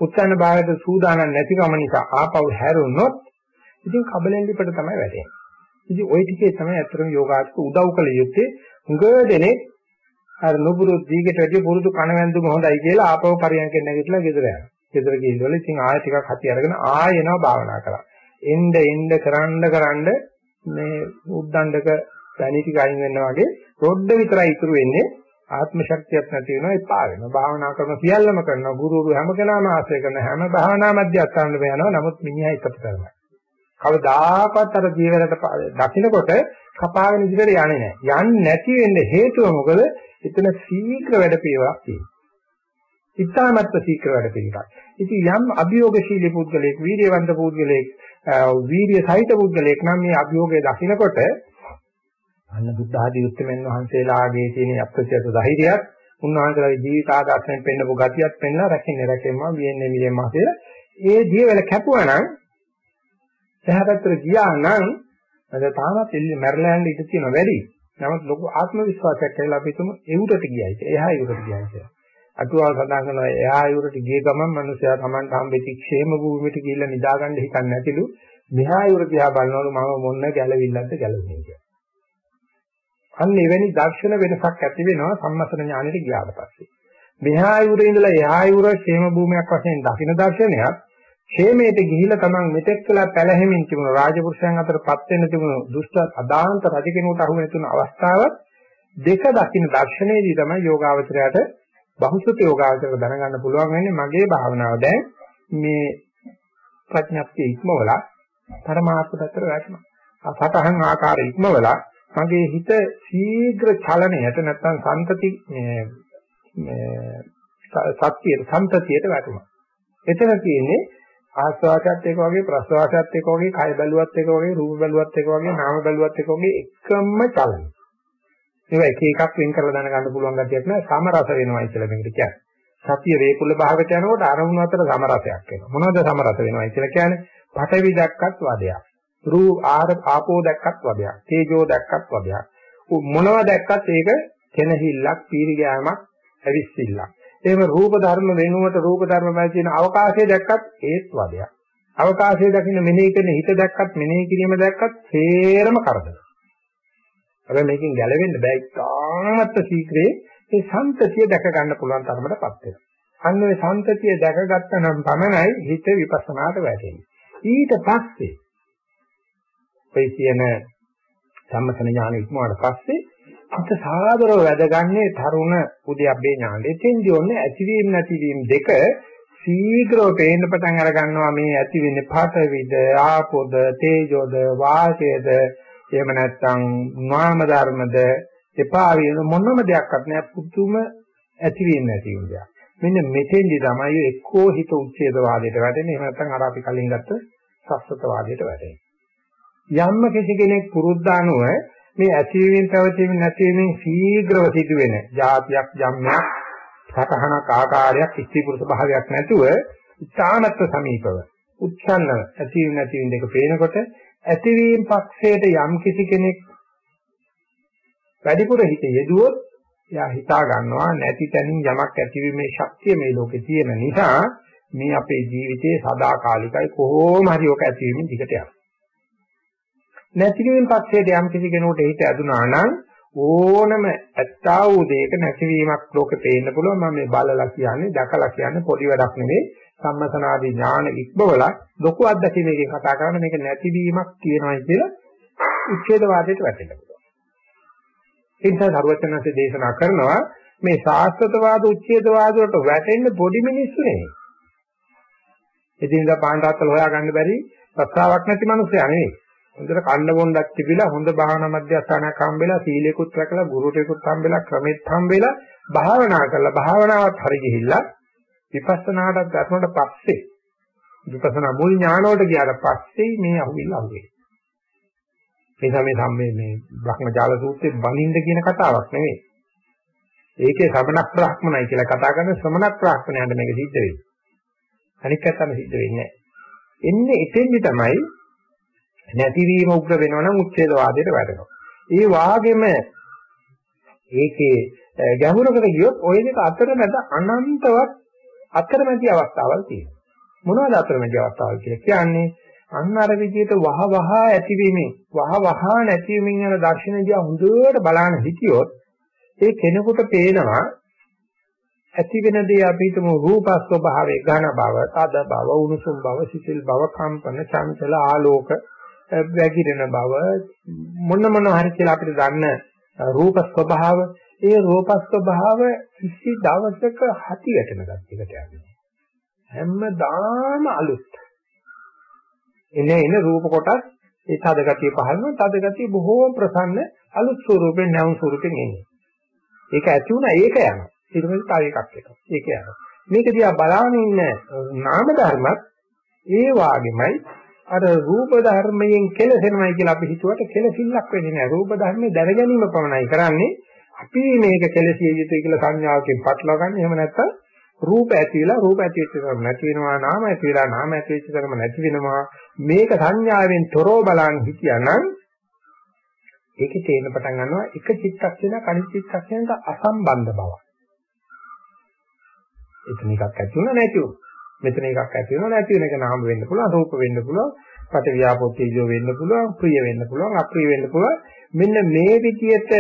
උත්සන්න භාවයට සූදානම් නැතිකම නිසා ආපහු හැරුණොත් ඉතින් කබලෙන් ලිපට තමයි වැටෙන්නේ. ඉතින් ওই ටිකේ තමයි අත්‍තරම යෝගාචක උදව් කළ යුත්තේ. හුඟ දෙනේ අර නුපුරු දීකට වැඩි පුරුදු කණ වැන්දුම හොඳයි කියලා ආපහු පරියන්කෙන් නැගිටලා ගෙදර යනවා. ගෙදර ගිහිල්ලා ඉතින් ආයෙ ටිකක් හති අරගෙන ආයෙ එනවා භාවනා කරා. එන්න එන්න කරන්න කරන්න මේ උද්දණ්ඩක පැණි ටික අයින් වෙනවා වගේ රොඩ්ඩ විතරයි ඉතුරු වෙන්නේ ආත්ම ශක්තියක් නැති වෙනවා එපා වෙනවා භාවනා කරන සියල්ලම කරනවා. ගුරුවරු හැම කෙනාම ආශ්‍රය කරන හැම භාවනා මධ්‍යස්ථානෙම යනවා. නමුත් මිනිහා එකතු කරනවා කවදාකවත් අර ජීවිතයට දකින්නකොට කපාගෙන ඉදිරියට යන්නේ නැහැ. යන්නේ නැති වෙන්න හේතුව මොකද? එතන ශීඝ්‍ර වැඩ පිළිවෙලක් තියෙනවා. ඉතාමත් ශීඝ්‍ර වැඩ පිළිවෙලක්. ඉතින් යම් අභියෝගශීලී පුද්ගලයෙක් වීර්යවන්ත පුද්ගලයෙක් වීර්ය සහිත පුද්ගලයෙක් නම් මේ අභියෝගය දකින්නකොට අන්න බුද්ධ ආදී උත්තරමෙන් වහන්සේලාගේ තියෙන අප්‍රත්‍යත ධෛර්යයත් උන්වහන්සේලාගේ ජීවිත ආදර්ශයෙන් පෙන්නපු ගතියත් පෙන්නලා රැකෙන්නේ රැකෙම්මා වියෙන්නේ වියෙම්මා කියලා ඒ ජීවල කැපුවා නම් එහාපැත්තට ගියා නම් අද තාමත් එල්ල මැරලා යන්න ඉඩ තියෙන වැඩි. නමුත් ලොකු ආත්ම විශ්වාසයක් ඇවිල්ලා අපි තුමු එවුරට ගියයි කියලා. එහා එවුරට ගියයි කියලා. අටුවාව සඳහන් කරනවා එහා එවුරට ගිය ගමන් මිනිසයා Tamanට හම්බෙච්ච ക്ഷേම භූමියට ගිහිල්ලා නිදාගන්න හිතන්නේ නැතිලු. මෙහා එවුර දිහා බලනවලු මම මොන්න ගැලවිල්ලක්ද ගැලවෙන්නේ කියලා. අන්න එවැනි දර්ශන වෙනසක් ඇති වෙනවා සම්මසන ඥානෙට ගියාට පස්සේ. මෙහා යුරේ ඉඳලා එහා යුර ക്ഷേම භූමියක් වශයෙන් දකින දර්ශනයක් ക്ഷേමයට ගිහිලා තමන් මෙතෙක් කළා පැලහෙමින් තිබුණු රාජපුරුෂයන් අතරපත් වෙන්න තිබුණු දුෂ්ට අදාන්ත රජ කෙනෙකුට අහු වෙන තුන අවස්ථාවත් දෙක දකින දර්ශනයේදී තමයි යෝගාවචරයට බහුසුත යෝගාවචරයට දැනගන්න පුළුවන් වෙන්නේ මගේ භාවනාව දැන් මේ ප්‍රඥප්තිය ඉක්මවලා පරමාර්ථ දතර වැටෙනවා. සතහන් ආකාරය ඉක්මවලා මගේ හිත ශීඝ්‍ර චලනයට නැත්නම් සම්තති සත්‍යයට සම්තතියට වැටුණා. එතන තියෙන්නේ ආස්වාදයත් එක වගේ ප්‍රසවාසයත් එක වගේ කය බැලුවත් එක වගේ රූප බැලුවත් එක වගේ නාම බැලුවත් එක වගේ එකම චලන. ඒවා එක එකක් වෙන් කරලා දැනගන්න පුළුවන් ගැටියක් නෑ සමරස වෙනවයි කියලා මේකට කියන්නේ. සතිය වේකුල භාවයට යනකොට අරමුණු අතර සමරසයක් වෙනවා. මොනවද සමරස වෙනවයි කියලා කියන්නේ? පඨවි දැක්කත් වදයක්. රූ ආර ආපෝ දැක්කත් වදයක්. තේජෝ දැක්කත් වදයක්. මොනව දැක්කත් ඒක කෙනහිල්ලක්, පීරි ගෑමක්, ඇවිස්සිල්ලක්. එහෙම රූප ධර්ම වෙනුවට රූප ධර්ම මැද තියෙන අවකාශය දැක්කත් ඒත් වදයක්. අවකාශය දකින්න මෙනෙහි කරන හිත දැක්කත් මෙනෙහි කිරීම දැක්කත් හේරම කරදර. හැබැයි මේකෙන් ගැලවෙන්න බෑ. ඉතාමත් ශීඝ්‍රේ මේ සම්තතිය දැක ගන්න පුළුවන් තරමටපත් වෙනවා. අන්න ඒ සම්තතිය දැකගත්තා නම් පමණයි හිත විපස්සනාට වැටෙන්නේ. ඊට පස්සේ ඔය කියන සම්මතන ඥාන ඉක්මවාට පස්සේ හිත සාදරව වැඩගන්නේ තරුණ උද්‍යප්පේ ඥානෙ. එතෙන්දී ඔන්නේ ඇතිවීම නැතිවීම දෙක ශීඝ්‍රව පේන්න පටන් අර ගන්නවා මේ ඇති වෙන්නේ පාඨවිද ආපොද තේජෝද වාසයද එහෙම නැත්නම් නාම ධර්මද එපා වෙන මොනම දෙයක්වත් නෑ පුදුම ඇතිවීම නැතිවීම දෙයක්. මෙන්න මෙතෙන්දි තමයි එක්කෝ හිත උච්ඡේදවාදයට වැටෙන්නේ එහෙම නැත්නම් අර අපි කලින් ගත්ත සස්සතවාදයට වැටෙන්නේ. යම්ම කිසි කෙනෙක් පුරුද්දානුව මේ ඇතිවීමෙන් පැවතීමෙන් නැතිවීමෙන් ශීඝ්‍රව සිදුවෙන જાතියක් ජම්මයක් සතහනක් ආකාරයක් ඉස්ති පුරුෂ භාවයක් නැතුව ඉතාමත්ව සමීපව උච්ඡන්න ඇතිවීම නැතිවීම දෙක පේනකොට ඇතිවීම පක්ෂයට යම් කිසි කෙනෙක් වැඩිපුර හිත යෙදුවොත් එයා හිතා ගන්නවා නැති තැනින් යමක් ඇතිවීමේ ශක්තිය මේ ලෝකේ තියෙන නිසා මේ අපේ ජීවිතේ සදාකාලිකයි කොහොම හරි ඔක ඇතිවීමෙන් දිගට යනවා නැතිවීම පක්ෂයට යම් කිසි කෙනෙකුට හිත ඇදුනා නම් ඕනම ඇත්තා වූ දෙයක නැතිවීමක් ලෝකේ පේන්න පුළුවන් මම මේ බලලා කියන්නේ දැකලා කියන්නේ පොඩි වැඩක් නෙවෙයි සම්මතනාදී ඥාන ඉක්බවලා ලොකු අත්දැකීමකින් කතා කරන මේක නැතිවීමක් කියනවායි කියලා උච්ඡේදවාදයට වැටෙන්න පුළුවන්. ඒ නිසා සර්වචනන්සේ දේශනා කරනවා මේ සාස්ත්‍රතවාද උච්ඡේදවාද වලට වැටෙන්න පොඩි මිනිස්සු නෙවෙයි. එදිනදා පාණ්ඩාත්තල හොයාගන්න බැරි රස්සාවක් නැති මිනිස්සු නෙවෙයි. හොඳට කන්න බොණ්ඩක් තිබිලා හොඳ භාවනා මධ්‍යස්ථානයක් හම්බෙලා සීලෙකුත් රැකලා ගුරුටෙකුත් හම්බෙලා ක්‍රමෙත් හම්බෙලා භාවනා කරලා භාවනාවත් හරි ගිහිල්ලා විපස්සනාටත් ගන්නට පස්සේ විපස්සනා මුල් ඥානවලට ගියාට පස්සේ මේ අහුවිල්ල අහුවේ. මේ තමයි සම්මේ මේ බ්‍රහ්මජාල සූත්‍රයේ බණින්ද කියන කතාවක් නෙවෙයි. ඒකේ ශ්‍රමණ බ්‍රාහ්මණයි කියලා කතා කරන ශ්‍රමණ බ්‍රාහ්මණයන්ට මේක සිද්ධ වෙන්නේ. අනික් පැත්තම සිද්ධ වෙන්නේ නැහැ. එන්නේ එතෙන්දි තමයි නැතිවීම උග්‍ර වෙනවා නම් උච්ඡේදවාදයට වැටෙනවා. ඒ වාගෙම ඒකේ ගැඹුරකට ගියොත් ওই දෙක අතරමැද අනන්තවත් අතරමැදි අවස්ථාවල් තියෙනවා. මොනවද අතරමැදි අවස්ථාවල් කියලා කියන්නේ? අන්න අර විදිහට වහ වහ ඇතිවීමෙන් වහ වහ නැතිවීමෙන් යන දර්ශනදී හොඳට බලන හිතියොත් ඒ කෙනෙකුට පේනවා ඇති වෙන දේ අපි හිතමු රූප ස්වභාවයේ ඝන බව, තද බව, උණුසුම් බව, සිසිල් බව, කම්පන, චංචල, ආලෝක වැగిරෙන බව. මොන මොන හරි කියලා අපිට ගන්න රූප ස්වභාව. ඒ රූප ස්වභාව කිසි දවසක හති වැටෙන ගැටයකට යන්නේ හැමදාම අලුත්. එන එන රූප කොටස් ඒ තද ගතිය පහළම තද ගතිය බොහෝම ප්‍රසන්න අලුත් ස්වරූපෙන් නැවුම් ස්වරූපෙන් එන්නේ. ඒක ඇති වුණා ඒක යනවා. ඊට පස්සේ තව එකක් එනවා. ඒක යනවා. මේක දිහා බලාගෙන ඉන්න නාම ධර්මත් ඒ වාගෙමයි අර රූප ධර්මයෙන් කෙලසෙනවයි කියලා අපි හිතුවට කෙලසිල්ලක් වෙන්නේ නැහැ. රූප ධර්මයේ දැන ගැනීම පමණයි කරන්නේ. අපි මේක කෙලසිය යුතුයි කියලා සංඥාවකින් පටලවා ගන්න. එහෙම නැත්නම් රූප ඇති වෙලා රූප ඇති වෙච්ච තරම නැති වෙනවා. නාම ඇති වෙලා නාම ඇති වෙච්ච තරම නැති වෙනවා. මේක සංඥාවෙන් තොරව බලන් හිටියානම් ඒකේ තේරෙන පටන් ගන්නවා එක චිත්තක්ෂණ කණි චිත්තක්ෂණයට අසම්බන්ධ බව. එතන එකක් ඇති වුණා නැති වුණා. මෙතන එකක් ඇති වෙනවා. නැති වෙන එක නාම වෙන්න පුළුවන් රූප වෙන්න පුළුවන් පට ව්‍යාපෝ තේජෝ වෙන්න පුළුවන් ප්‍රිය වෙන්න පුළුවන් අප්‍රිය වෙන්න පුළුවන්. මෙන්න මේ විදිහට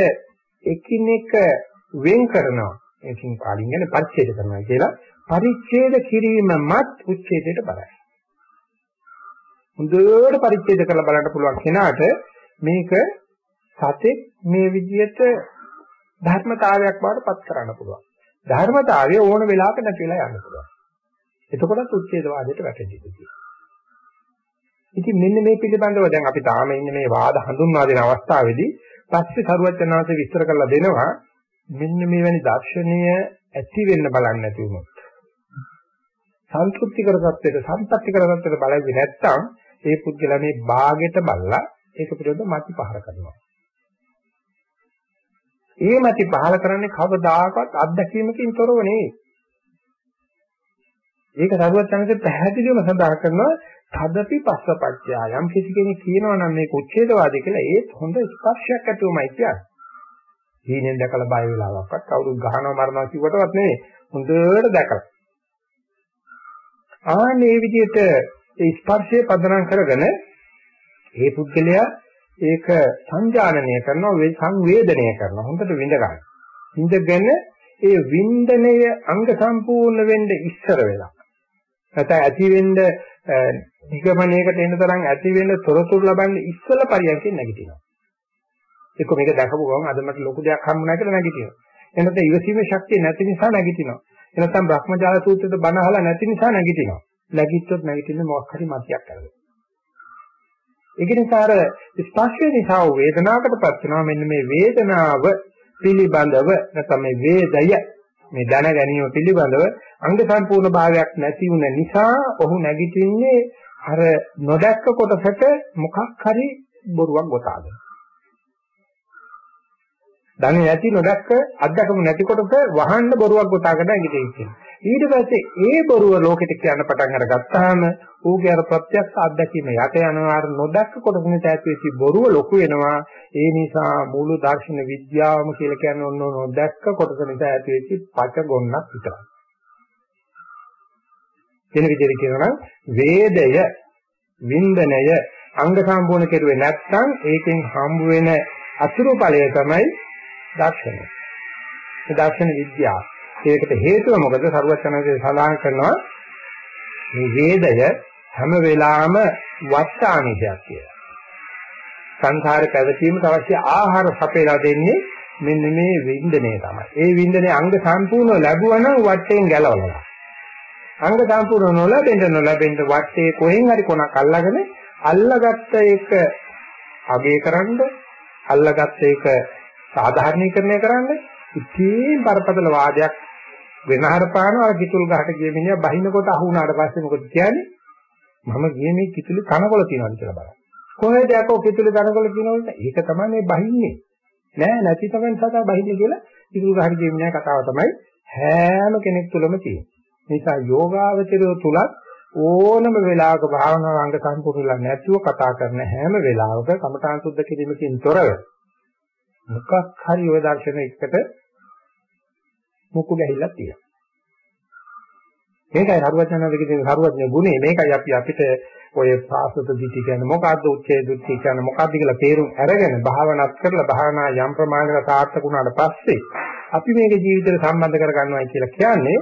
එකිනෙක වෙන් කරනවා. ඒකින් පාලින් කියන්නේ පරිච්ඡේද කරනවා කියලා. පරිච්ඡේද කිරීමමත් උච්ඡේදයට බලයි හොඳට පරිච්ඡේද කරලා බලන්න පුළුවන් කෙනාට මේක සතෙක් මේ විදිහට ධර්මතාවයක් බවට පත් කරන්න පුළුවන්. ධර්මතාවය ඕන වෙලාවක නැති වෙලා යන්න පුළුවන්. එතකොටත් උච්ඡේදවාදයට වැටෙන්න ඉඩ ඉතින් මෙන්න මේ පිළිබඳව දැන් අපි තාම ඉන්නේ මේ වාද හඳුන්වා දෙන අවස්ථාවේදී පස්සේ සරුවචනාංශ විස්තර කරලා දෙනවා මෙන්න මේ වැනි දර්ශනීය ඇති වෙන්න බලන්නේ නැති වුණොත් සන්තුෂ්ටි කර සත්‍යයට සම්පත්‍ති කර සත්‍යයට බලන්නේ නැත්නම් ඒ පුද්ගලයා මේ භාගයට බල්ලා ඒක පිළිබඳව මති පහර කරනවා. ඒ මති පහල කරන්නේ කවදාකවත් අත්දැකීමකින් තොරව නෙවෙයි. ඒක දරුවත් යනකේ පැහැදිලිවම සඳහන් කරනවා තදපි පස්සපච්චය යම් කිසි කෙනෙක් කියනවා නම් මේක උච්ඡේදවාදී කියලා ඒත් හොඳ ස්පර්ශයක් ඇතුවමයි කියන්නේ. හීනෙන් දැකලා බය වෙලාවක්වත් කවුරුත් ගහනවා මරනවා කිව්වටවත් නෙවෙයි. හොඳට දැකලා. ආන්නේ විදිහට ඒ ස්පර්ශය පදනම් කරගෙන ඒ පුද්ගලයා ඒක සංජානනය කරනවා සංවේදනය කරනවා හොඳට විඳ ගන්න. විඳගෙන ඒ වින්දනය අංග සම්පූර්ණ වෙන්න ඉස්සර වෙලා. නැත්නම් ඇති වෙන්න නිගමනයකට එන්න තරම් ඇති වෙන්න තොරතුරු ලබන්නේ ඉස්සල පරියන්කෙන් නැගිටිනවා. එක්ක මේක දැකපු ගමන් අද මට ලොකු දෙයක් හම්බුනා කියලා නැගිටිනවා. එනත ඉවසීමේ ශක්තිය නැති නිසා නැගිටිනවා. එනතම් බ්‍රහ්මජාල සූත්‍රයට බණ අහලා නැති නිසා නැගිටිනවා. නැගිට්ටොත් නැගිටින්නේ මොකක් හරි මතියක් කරගෙන. ඒක නිසා අර ස්පර්ශය නිසා වේදනාවකටපත් වෙනවා මෙන්න මේ වේදනාව පිළිබඳව නැත්නම් මේ වේදය මේ දැන ගැනීම පිළිබඳව අංග සම්පූර්ණ භාවයක් නැති වුන නිසා ඔහු නැගිටින්නේ අර නොදැක්ක කොටසට මොකක් හරි බොරුවක් ගොතාගෙන. දන්නේ නැති නොදැක්ක අත්දකමු නැති කොටස වහන්න බොරුවක් ගොතාගෙන නැගිටින්නේ. ඊට පස්සේ ඒ බොරුව ලෝකෙට කියන්න පටන් අරගත්තාම ඌගේ අර ප්‍රත්‍යක්ෂ අත්දැකීම යට යනවා අර නොදැක්ක කොටසෙන් ඇතිවෙච්ච බොරුව ලොකු වෙනවා. ඒ නිසා මූල දර්ශන විද්‍යාවම කියලා කියන්නේ ඔන්න නොදැක්ක කොටස නිසා ඇතිවෙච්ච පච ගොන්නක් විතරයි. වෙන විදිහට කියනවා වේදය වින්දනය අංග සම්පූර්ණ කෙරුවේ නැත්නම් ඒකෙන් හම්බ වෙන අතුරු ඵලය තමයි දර්ශනය. ඒ දර්ශන විද්‍යාව. ඒකට හේතුව මොකද? සරුවචනන්සේ සඳහන් කරනවා මේ වේදය හැම වෙලාවෙම වත්තානිකයක් කියලා. සංසාර පැවතීමට අවශ්‍ය ආහාර සපයලා දෙන්නේ මෙන්න මේ වින්දනය තමයි. ඒ වින්දනේ අංග සම්පූර්ණ ලැබුවා නම් වටේන් ගැලවලා. අංග සම්පූර්ණ නොලැබෙන්න නොලැබෙන්න වටේ කොහෙන් හරි කොනක් අල්ලගෙන අල්ලගත්ත එක අගේ කරන්න අල්ලගත්ත එක සාධාරණීකරණය කරන්න ඉතින් බරපතල වාදයක් වෙනහර පානවා කිතුල් ගහට ගිය මිනිහා බහිනකොට අහු වුණාට පස්සේ මොකද කියන්නේ? මම ගියේ මේ කිතුලි කනකොල තියනවාද කියලා බලන්න. කොහෙද යකෝ කිතුලි කනකොල තියනවද? ඒක තමයි මේ බහින්නේ. නෑ නැති තමයි සදා බහින්නේ කියලා කිතුල් ගහට ගිය මිනිහා කතාව තමයි හැම කෙනෙක් තුළම තියෙන්නේ. නිසා යෝගාවචරය තුලත් ඕනම වෙලාවක භාවනා අංග සම්පූර්ණලා නැතුව කතා කරන හැම වෙලාවක කමඨාන් සුද්ධ කිරීමකින් තොරව මොකක් හරි ওই දර්ශන එකට මුක්කු ගැහිලා තියෙනවා. මේකයි හරුවචනන්දගේ තියෙන හරුවඥ ගුණය. මේකයි අපි අපිට ඔය සාසත දිටි කියන්නේ මොකද්ද උච්චේ දුක්ඛ කියන්නේ මොකද්ද කියලා තේරුම් අරගෙන භාවනාත් කරලා භාවනා යම් ප්‍රමාණයකට සාර්ථක වුණාට පස්සේ අපි මේක ජීවිතේට සම්බන්ධ කරගන්නවා කියලා කියන්නේ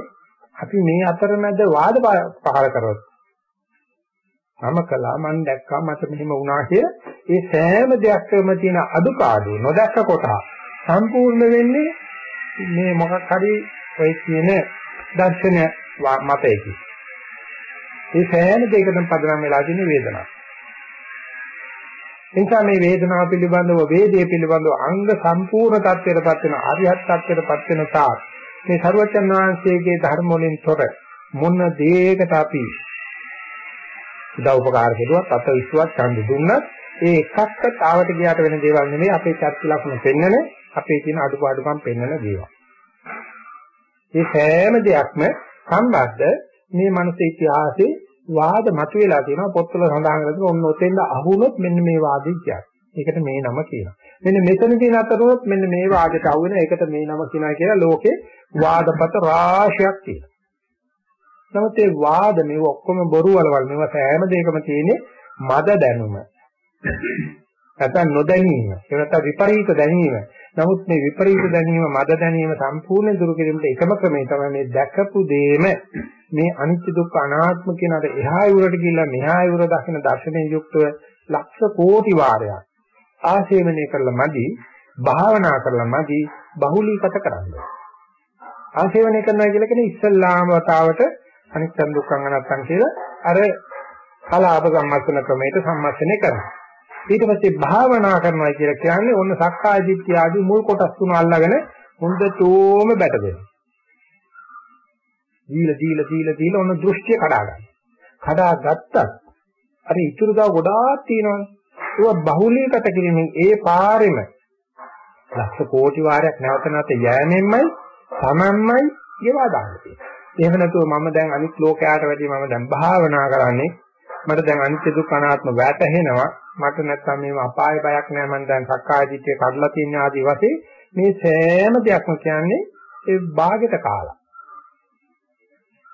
අපි මේ අතරමැද වාද පහල කරොත් මම කළා මම දැක්කා මට මෙහෙම වුණා කිය ඒ සෑම දෙයක්ම තියෙන අදුපාඩු නොදැක්ක කොට සම්පූර්ණ වෙන්නේ මේ මොකක් හරි ඔය කියන දර්ශන මතයකින්. ඒ සෑම දෙයකටම පදනම් වෙලා තියෙන වේදනාව. එනිසා මේ වේදනාව පිළිබඳව වේදේ පිළිබඳව අංග සම්පූර්ණ තත්ත්වයටපත් වෙන අරිහත් තත්ත්වයටපත් වෙන තාක් මේ සරුවචන් වහන්සේගේ ධර්ම වලින් තොර මොන දෙයකට අපි උදව් උපකාර කෙරුවත් අත විශ්වාස ඡන්ද දුන්නත් ඒ එකක්වත් ආවට ගියාට වෙන දේවල් නෙමෙයි අපේ චර්ච ලක්ෂණ පෙන්නන අපේ තියෙන අඩුපාඩුකම් පෙන්වන දේවල්. මේ සෑම දෙයක්ම සම්බන්ධ මේ මනස ඉතිහාසයේ වාද මතුවලා තියෙනවා පොත්වල සඳහන් කරලා තියෙනවා ඔන්න ඔතෙන්ද අහුනොත් මෙන්න මේ වාදේ කියන්නේ. ඒකට මේ නම කියනවා. මෙන්න මෙතන තියෙන අතරුනොත් මෙන්න මේ වාදයට අහු වෙන ඒකට මේ නම කියනවා කියලා ලෝකේ වාදපත රාශියක් තියෙනවා. නමුත් ඒ වාද මේව ඔක්කොම බොරු වලවල් මේව සෑම දෙයකම තියෙන්නේ මද දැනුම. නැත්නම් නොදැනීම. ඒ නැත්නම් විපරීත දැනීම. නමුත් මේ විපරීත දැනීම මද දැනීම සම්පූර්ණ දුරු කිරීමට එකම ක්‍රමය තමයි මේ දැකපු දේම මේ අනිත්‍ය දුක්ඛ අනාත්ම කියන අර එහා යුරට ගිහිල්ලා මෙහා යුර දකින දර්ශනයෙන් යුක්තව ලක්ෂ කෝටි වාරයක් ආශේවනය කරලා මදි භාවනා කරලා මදි බහුලීගත කරන්න. ආශේවනය කරනවා කියලා කියන්නේ ඉස්සල්ලාම වතාවට අනිත්‍ය දුක්ඛ අනාත්ම කියලා අර කලාප සම්මස්න ක්‍රමයට සම්මස්නය කරනවා. ඊට පස්සේ භාවනා කරනවා කියලා කියන්නේ ඔන්න සක්කාය දිට්ඨිය ආදී මුල් කොටස් තුන අල්ලගෙන හොඳටම බැටදෙනවා. දීලා දීලා දීලා දීලා ඔන්න දෘෂ්ටිය කඩා ගන්න. කඩා ගත්තත් අර ඉතුරු දා ගොඩාක් තියෙනවනේ. ඒක බහුලීගත කිරීමෙන් ඒ පාරෙම ලක්ෂ කෝටි වාරයක් නැවත නැවත යෑමෙන්මයි තමන්මයි ගෙවා දාන්න තියෙන්නේ. එහෙම නැතුව මම දැන් අනිත් ලෝකයට වැඩිය මම දැන් භාවනා කරන්නේ මට දැන් අනිත්‍ය දුක්ඛ අනාත්ම වැටහෙනවා මට නැත්තම් මේ අපාය බයක් නෑ මම දැන් සක්කාය දිට්ඨිය කඩලා තියෙන ආදි වශයෙන් මේ සෑම දෙයක්ම කියන්නේ ඒ භාගයට කාලා.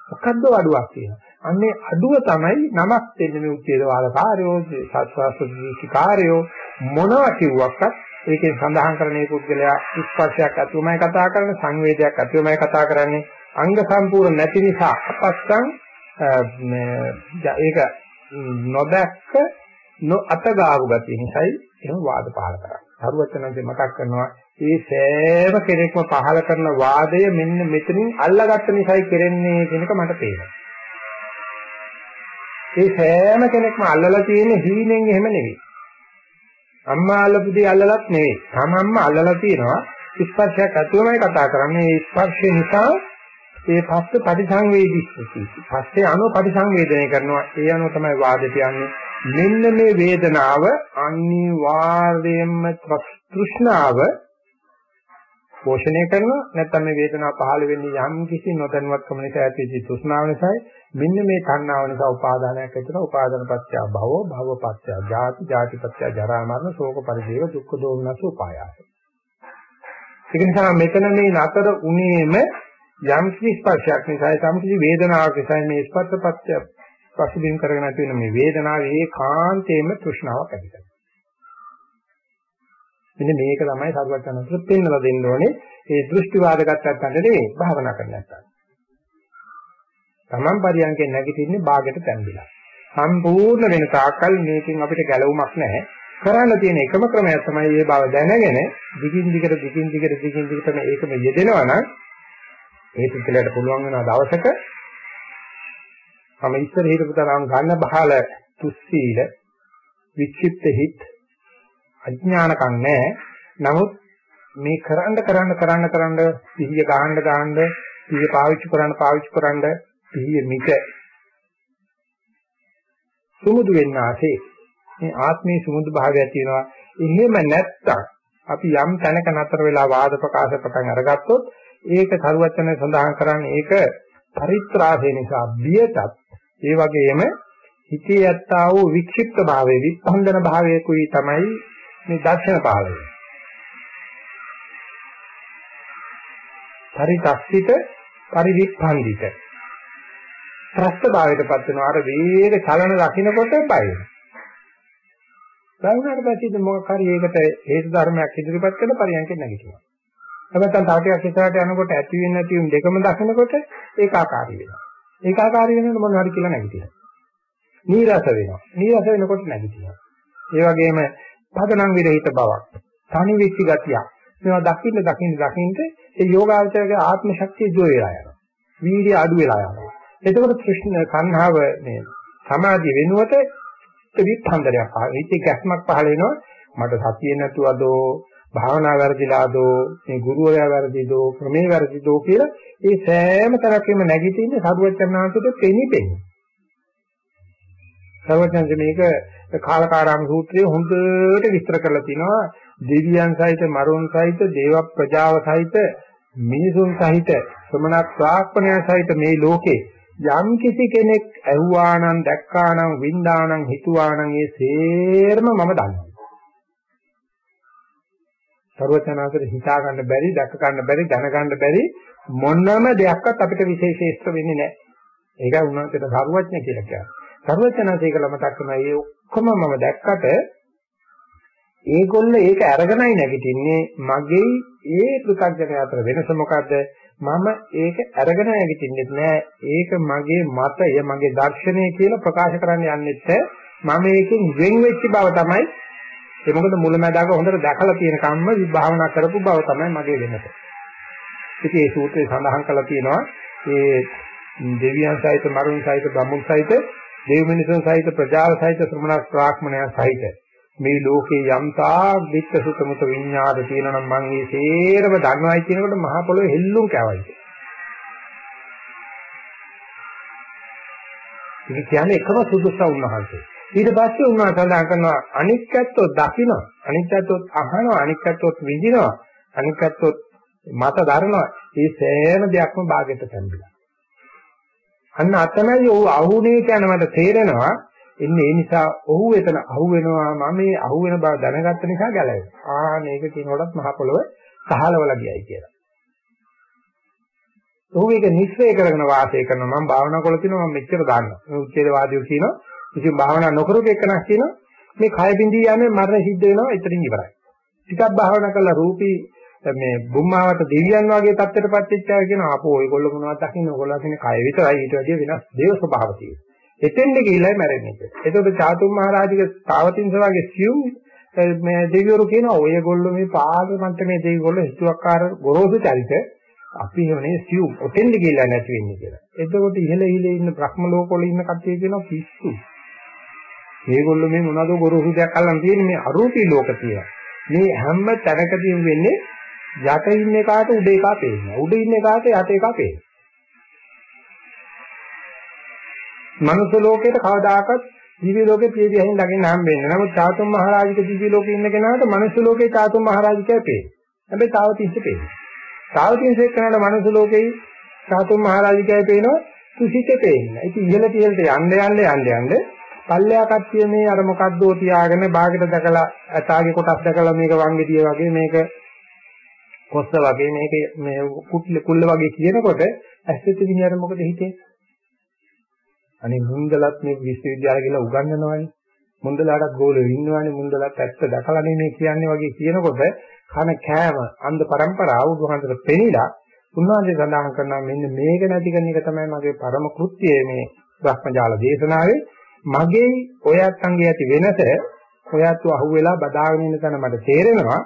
මොකද්ද අඩුවක් තියෙනවා අන්නේ අඩුව තමයි නමක් දෙන්නේ මේ උච්ඡේදවාද කාර්යෝ සත්‍වාසුද්ධි කාර්යෝ මොනවා කිව්වක්වත් ඒකෙන් සඳහන් කරන මේ පුද්ගලයා ස්පර්ශයක් ඇතුවමයි කතා කරන්නේ සංවේදයක් ඇතුවමයි කතා කරන්නේ. අංග සම්පූර්ණ නැති නිසා අපස්සන් ඒක නොදැක්ක නොඅතගාවු ගතිය නිසායි එහෙම වාද පහල කරන්නේ. හරුවචනන්සේ මතක් කරනවා මේ සෑම කෙනෙක්ම පහල කරන වාදය මෙන්න මෙතනින් අල්ලගත්ත නිසායි කෙරෙන්නේ කියන එක මට පේනවා. ඒ සෑම කෙනෙක්ම අල්ලලා තියෙන හීනෙන් එහෙම නෙවෙයි. අම්මා අල්ලපු දේ අල්ලලත් නෙවෙයි. තමන්ම අල්ලලා තියෙනවා ස්පර්ශයක් ඇතුළමයි කතා කරන්නේ. ඒ ස්පර්ශය නිසා ඒ පස්ස පරිසංවේදීස්සති. පස්සේ අනු පරිසංවේදනය කරනවා. ඒ අනුව තමයි වාදයට යන්නේ. මෙන්න මේ වේදනාව අනිවාර්යයෙන්ම තෘෂ්ණාව පෝෂණය කරනවා. නැත්නම් මේ වේදනාව පහළ වෙන්නේ යම් කිසි නොදැනුවත්කම නිසා ඇතිවෙච්ච තෘෂ්ණාව නිසායි. මෙන්න මේ තණ්හාව නිසා උපාදානයක් ඇති වෙනවා. උපාදාන පත්‍ය භව භව පත්‍ය ජාති ජාති පත්‍ය ජරා මරණ ශෝක පරිදේව දුක්ඛ දෝමනස උපායාස. ඒක නිසා මෙතන මේ නතර උනේම යම් කිසි ස්පර්ශයක් නිසා යම් කිසි වේදනාවක් නිසා මේ ස්පර්ශපත්‍ය පසුබිම් කරගෙන ඇති වෙන මේ වේදනාව ඒකාන්තයෙන්ම තෘෂ්ණාවක් ඇති කරනවා මෙන්න මේක තමයි සරුවචනන්තර පෙන්වලා දෙන්න ඕනේ. ඒ දෘෂ්ටිවාද ගත්තත් නෙවෙයි භාවනා කරන්න නැත්තම්. Taman පරියන්කේ නැගිටින්නේ ਬਾගෙට තැම්බිලා. සම්පූර්ණ වෙන තාක්කල් මේකෙන් අපිට ගැලවුමක් නැහැ. කරන්න තියෙන එකම ක්‍රමය තමයි මේ බව දැනගෙන දිගින් දිගට දිගින් දිගට දිගින් දිගටම ඒකම යෙදෙනවා නම් ඒ පිටලයට පුළුවන් වෙන දවසක තම ඉස්සර හිටපු තරම් ගන්න බහල තුස්සීල වික්ෂිප්ත හිත් අඥානකම් නැහැ. නමුත් මේ කරන්න කරන්න කරන්න කරන්න සිහිය ගහන්න ගහන්න සිහිය පාවිච්චි කරන්න පාවිච්චි කරන්න සිහිය මික සුමුදු වෙන්න ආසේ මේ ආත්මයේ සුමුදු භාවයක් තියෙනවා. එහෙම නැත්තම් අපි යම් තැනක නතර වෙලා වාද ප්‍රකාශ පටන් අරගත්තොත් ඒක තරුවචන සඳහන් කරන්නේ ඒක පරිත්‍රාසය නිසා බියටත් ඒ වගේම හිතේ යත්තා වූ වික්ෂිප්ත භාවයේ විස්පන්දන භාවයකුයි තමයි මේ දර්ශන පහළ වෙනවා. පරිදස්සිත පරිවිප්පන්දිත. ත්‍රස්ත භාවයටපත් වෙනවා අර වේග චලන දකින්නකොට බය වෙනවා. බය වුණාට පස්සේ මොකක් හරි ඒකට හේතු ධර්මයක් ඉදිරිපත් කරලා පරියන්කෙන් නැගිටිනවා. නැත්නම් තව ටිකක් ඉස්සරහට යනකොට ඇති වෙන නැති වෙන දෙකම දකිනකොට ඒකාකාරී වෙනවා. ඒකාකාරී වෙනකොට මොනවද කියලා නැගිටිනවා. නීරස වෙනවා. නීරස වෙනකොට නැගිටිනවා. ඒ වගේම පදනම් විරහිත බවක්, තනි වෙච්ච ගතියක්. මේවා දකින්න දකින්න දකින්න ඒ යෝගාවචරයේ ආත්ම ශක්තිය ජෝ වෙලා යනවා. වීර්ය අඩු වෙලා යනවා. එතකොට කෘෂ්ණ කන්හාව මේ සමාධිය වෙනුවට විත්හන්දරයක් පහළ වෙච්ච ගැස්මක් පහළ වෙනවා. මට සතිය නැතුවදෝ භාවනා වැරදිලාදෝ මේ ගුරුවරයා වැරදිදෝ ක්‍රමේ වැරදිදෝ කියලා ඒ සෑම තරකෙම නැගිටින්නේ සරුවචනාංශයට පෙනිපෙන්නේ. සරුවචනාංශ මේක කාලකාරාම සූත්‍රයේ හොඳට විස්තර කරලා තිනවා දෙවියන් සහිත මරුන් සහිත දේව ප්‍රජාව සහිත මිනිසුන් සහිත ශ්‍රමණක් ශ්‍රාක්ෂණයන් සහිත මේ ලෝකේ යම් කිසි කෙනෙක් ඇහුවානම් දැක්කානම් වින්දානම් හිතුවානම් ඒ සේරම මම දන්නවා. ਸਰවචනාසර හිතා ගන්න බැරි, දැක ගන්න බැරි, දැන ගන්න බැරි මොනම දෙයක්වත් අපිට විශේෂේෂ්ත්‍ර වෙන්නේ නැහැ. ඒකයි උන්වහන්සේට සර්වඥ කියලා කියන්නේ. සර්වඥාසේක ළමතක් කරන මේ ඔක්කොම මම දැක්කට ඒගොල්ල ඒක අරගෙනයි නැගිටින්නේ. මගේ ඒ පෘථග්ජන අතර වෙනස මොකද්ද? මම ඒක අරගෙන නැගිටින්නෙත් නෑ. ඒක මගේ මතය මගේ දර්ශනය කියලා ප්‍රකාශ කරන්න යන්නෙත් මම ඒකෙන් වෙන් වෙච්ච බව තමයි ඒ මොකද මුලමදාග හොඳට දැකලා තියෙන කම්ම විභාවනා කරපු බව තමයි මගේ වෙනස ඉතින් මේ සූත්‍රයේ සඳහන් කරලා තියෙනවා මේ දෙවියන් සහිත මරුන් සහිත බ්‍රහ්මුන් සහිත දේව මිනිසුන් සහිත ප්‍රජාව සහිත ශ්‍රමණ ශ්‍රාක්‍මණයන් සහිත මේ ලෝකේ යම්තා විත්ත සුත මුත විඤ්ඤාද තියෙනවා නම් මම මේ සේරම දන්නවයි කියනකොට මහ පොළොවේ හෙල්ලුම් කෑවයි. ඒක කියන්නේ එකම සුදුස්සා උන්වහන්සේ. ඊට පස්සේ උන්වහන්සේ සඳහන් කරනවා අනික්කත්ව දකින්න අනික්කත්ව අහනවා අනික්කත්ව විඳිනවා අනික්කත්ව මත දරනවා මේ සෑම දෙයක්ම භාගයට පැමිණෙනවා. අන්න අතනයි ඔහු අහුනේ කියන මට තේරෙනවා එන්නේ ඒ නිසා ඔහු එතන අහු වෙනවා මම මේ අහු වෙන බව දැනගත්ත නිසා ගැලවෙනවා. ආ මේක කියනකොටත් මහ පොළව සහලවලා ගියයි කියලා. ඔහු මේක නිස්සය කරගෙන වාසය කරනවා මම භාවනා කරලා තිනවා මම මෙච්චර දාන්නවා. මේ උච්චේදවාදියෝ කියනවා ඉතින් භාවනා නොකරපු එකනක් කියනවා මේ කය බින්දී යන්නේ මරණ සිද්ධ වෙනවා එතනින් ඉවරයි. ටිකක් භාවනා කරලා රූපී මේ බුම්මාවට දෙවියන් වගේ තත්ත්වයටපත් වෙච්චා කියන ආපෝ ඔයගොල්ලෝ මොනවද දකින්නේ ඔයගොල්ලෝ දකින්නේ කය විතරයි ඊට වැඩිය වෙනස් දේව ස්වභාව තියෙනවා. එතෙන්ද ගිහිල්ලා මැරෙන්නේ. එතකොට චාතුම් මහරජගේ තාවතින්ස වගේ සියුම් මේ දෙවිවරු කියනවා ඔයගොල්ලෝ මේ පාද මන්ත්‍රමේ දෙවිවරු හිතුවක්කාර ගොරෝසු චරිත අපි එහෙමනේ සියුම් ඔතෙන්ද ගිහිල්ලා නැති වෙන්නේ කියලා. එතකොට ඉහළ ඉහළ ඉන්න බ්‍රහ්ම ලෝකවල ඉන්න කට්ටිය කියනවා පිස්සු. මේගොල්ලෝ මේ මොනවද ගොරෝසු දෙයක් අල්ලන් තියෙන්නේ මේ අරූපී ලෝක කියලා. මේ හැම තැනකදීම වෙන්නේ යට ඉන්න එකාට උඩ එකා පේනවා. උඩ ඉන්න එකාට යට එකා පේනවා. මනුස්ස ලෝකේට කවදාකවත් දිව්‍ය ලෝකේ පියදී අහින් ළඟින් හම් වෙන්නේ. නමුත් චාතුම් මහරජික දිව්‍ය ලෝකේ ඉන්න කෙනාට මනුස්ස ලෝකේ චාතුම් මහරජිකය පේනවා. හැබැයි තාවතිස්ස පේනවා. තාවතිස්ස එක්කනට මනුස්ස ලෝකේ චාතුම් මහරජිකය පේනවා. සුසිතේ පේන්නේ. ඉතින් ඉහළට ඉහළට යන්න යන්න යන්න යන්න පල්ලෙයා කට්ටිය මේ අර මොකද්දෝ තියාගෙන බාගෙට දැකලා ඇතාගේ කොටස් දැකලා මේක වංගෙඩිය වගේ මේක කොස්ස වගේ මේක මේ කුට්ල කුල්ල වගේ කියනකොට ඇස්සෙත් විඤ්ඤාණ මොකද හිතේ? අනේ මුන්දලත් මේ විශ්වවිද්‍යාල කියලා උගන්වනවානේ. මුන්දලාටත් ගෝලෙ ඉන්නවානේ මුන්දලත් ඇත්ත දැකලානේ මේ කියන්නේ වගේ කියනකොට කන කෑම අන්ධ પરම්පරාව උදුහන්තර පෙනිලා උන්වහන්සේ සඳහන් කරනවා මෙන්න මේක නැති කරන එක තමයි මගේ පරම කෘත්‍යය මේ භ්‍රමජාල දේශනාවේ මගේ ඔයත් අංගේ ඇති වෙනස ඔයත් අහුවෙලා බදාගෙන ඉන්න තැන මට තේරෙනවා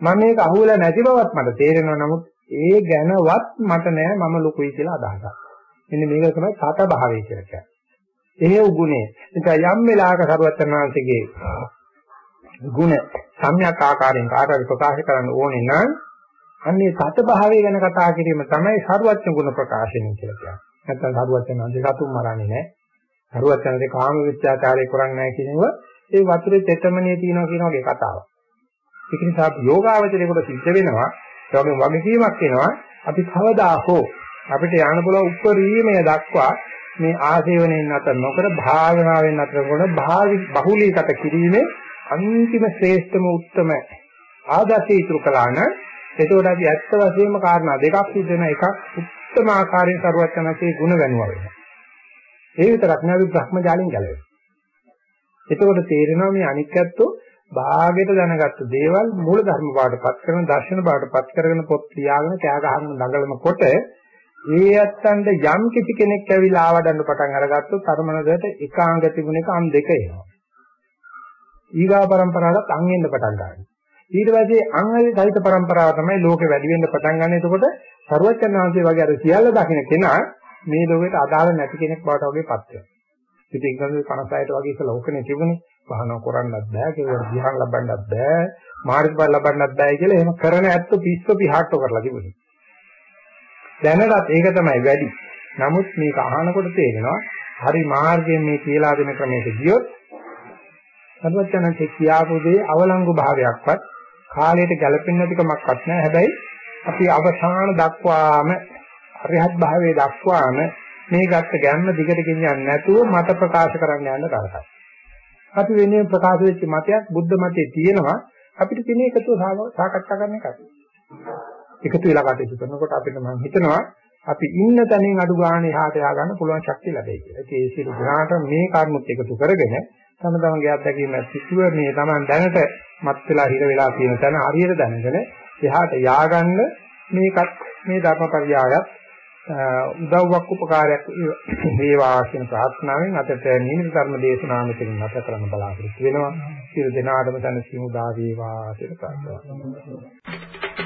මම මේක අහුවෙලා නැති බවත් මට තේරෙනවා නමුත් ඒ ගැනවත් මට නෑ මම ලොකුයි කියලා අදහසක්. මෙන්න මේක තමයි සත භාවය කියලා කියන්නේ. එහෙ උගුණේ. ඉතින් යම් වෙලාවක සරුවචනාංශගේ ගුණ සම්‍යක් ආකාරයෙන් කාටද ප්‍රකාශ කරන්න ඕනේ නම් අන්නේ සත භාවය ගැන කතා කිරීම තමයි සරුවචන ගුණ ප්‍රකාශනය කියලා කියන්නේ. නැත්නම් සරුවචනාංශේ සතුම් මරන්නේ නෑ. සරුවචනාංශේ කාම විචාචාරය කරන්නේ නෑ කියනවා ඒ වතුරේ තෙතමනේ තියනවා කියන වගේ කතාවක්. ඒක නිසා යෝගාවචරයකට සිද්ධ වෙනවා ඒ වගේම වගකීමක් වෙනවා අපි කවදා හෝ අපිට යන්න පුළුවන් උප්පරීමය දක්වා මේ ආසේවණයෙන් අතර නොකර භාවනාවෙන් අතර කොට භාවි බහුලීගත කිරීමේ අන්තිම ශ්‍රේෂ්ඨම උත්තම ආදර්ශය ඉතුරු කළා නම් එතකොට අපි ඇත්ත වශයෙන්ම කාරණා දෙකක් සිද්ධ වෙන එකක් උත්තම ආකාරයෙන් සරුවචනසේ ಗುಣ වෙනවා වෙනවා. ඒ විතරක් නෑ අපි භ්‍රමජාලෙන් ගැලවෙනවා. එතකොට තේරෙනවා මේ අනික්කත්තෝ භාගයට දැනගත්ත දේවල් මූල ධර්ම පාඩපත් කරන දර්ශන පාඩපත් කරගෙන පොත් ලියාගෙන කෑ ගහන දඟලනකොට ඒ ඇත්තන්ට යම් කිසි කෙනෙක් ඇවිල්ලා ආවඩන්න පටන් අරගත්තොත් අරමනකට එකාංග තිබුණ එක අං දෙක එනවා. ඊගා પરම්පරාවට අං එන්න පටන් ගන්නවා. ඊට පස්සේ අං ඇවි සහිත પરම්පරාව තමයි ලෝකෙ වැඩි වෙන්න පටන් ගන්න. එතකොට සරුවචනාංශය වගේ අර සියල්ල දකින්න කෙනා මේ ලෝකෙට අදාළ නැති කෙනෙක් බවට වගේ පත් වෙනවා. ඉතින් 1956ට වගේ ඉස්සලා ඕකනේ තිබුණේ. භාවනා කරන්නත් බෑ කියලා ධ්‍යාන ලබන්නත් බෑ මාර්ගඵල ලබන්නත් බෑ කියලා එහෙම කරන ඇත්ත පිස්ස පිහාට්ටෝ කරලා තිබුණේ. දැනටත් ඒක තමයි වැඩි. නමුත් මේක අහනකොට තේරෙනවා හරි මාර්ගයෙන් මේ කියලා දෙන ක්‍රමයක ගියොත් සර්වඥාන්සේ කියාපු දේ අවලංගු භාවයක්වත් කාලයට ගැලපෙන්නේ නැතිකමක්වත් නැහැ. හැබැයි අපි අවසාන දක්වාම අරිහත් භාවයේ දක්වාම මේ ගත්ත ගැම්ම දිගට ගෙනියන්නේ නැතුව මත ප්‍රකාශ කරන්න යන තරකයි. අපි වෙන්නේ ප්‍රකාශ වෙච්ච මතයක් බුද්ධ මතයේ තියෙනවා අපිට තියෙන එකතුව සාකච්ඡා කරන එකයි. එකතු වෙලා කටයුතු කරනකොට අපිට මම හිතනවා අපි ඉන්න තැනින් අඩු ගන්න එහාට යා ගන්න පුළුවන් ශක්තිය ලැබෙයි කියලා. ඒ සියලු ගුණාට මේ කර්මොත් එකතු කරගෙන තම තමන්ගේ අත්දැකීම සිටුව මේ Taman දැනට මත් වෙලා හිර වෙලා තියෙන තැන හරියට දැනගෙන එහාට යා ගන්න මේකත් මේ ධර්මපරියායත් උදව්වක් උපකාරයක් වේවා කියන ප්‍රාර්ථනාවෙන් අදට නිමිති ධර්ම දේශනාව මෙතන නැත කරන්න බලාපොරොත්තු වෙනවා. සියලු දෙනාටම තනසිමු දා වේවා කියලා ප්‍රාර්ථනා මේකේද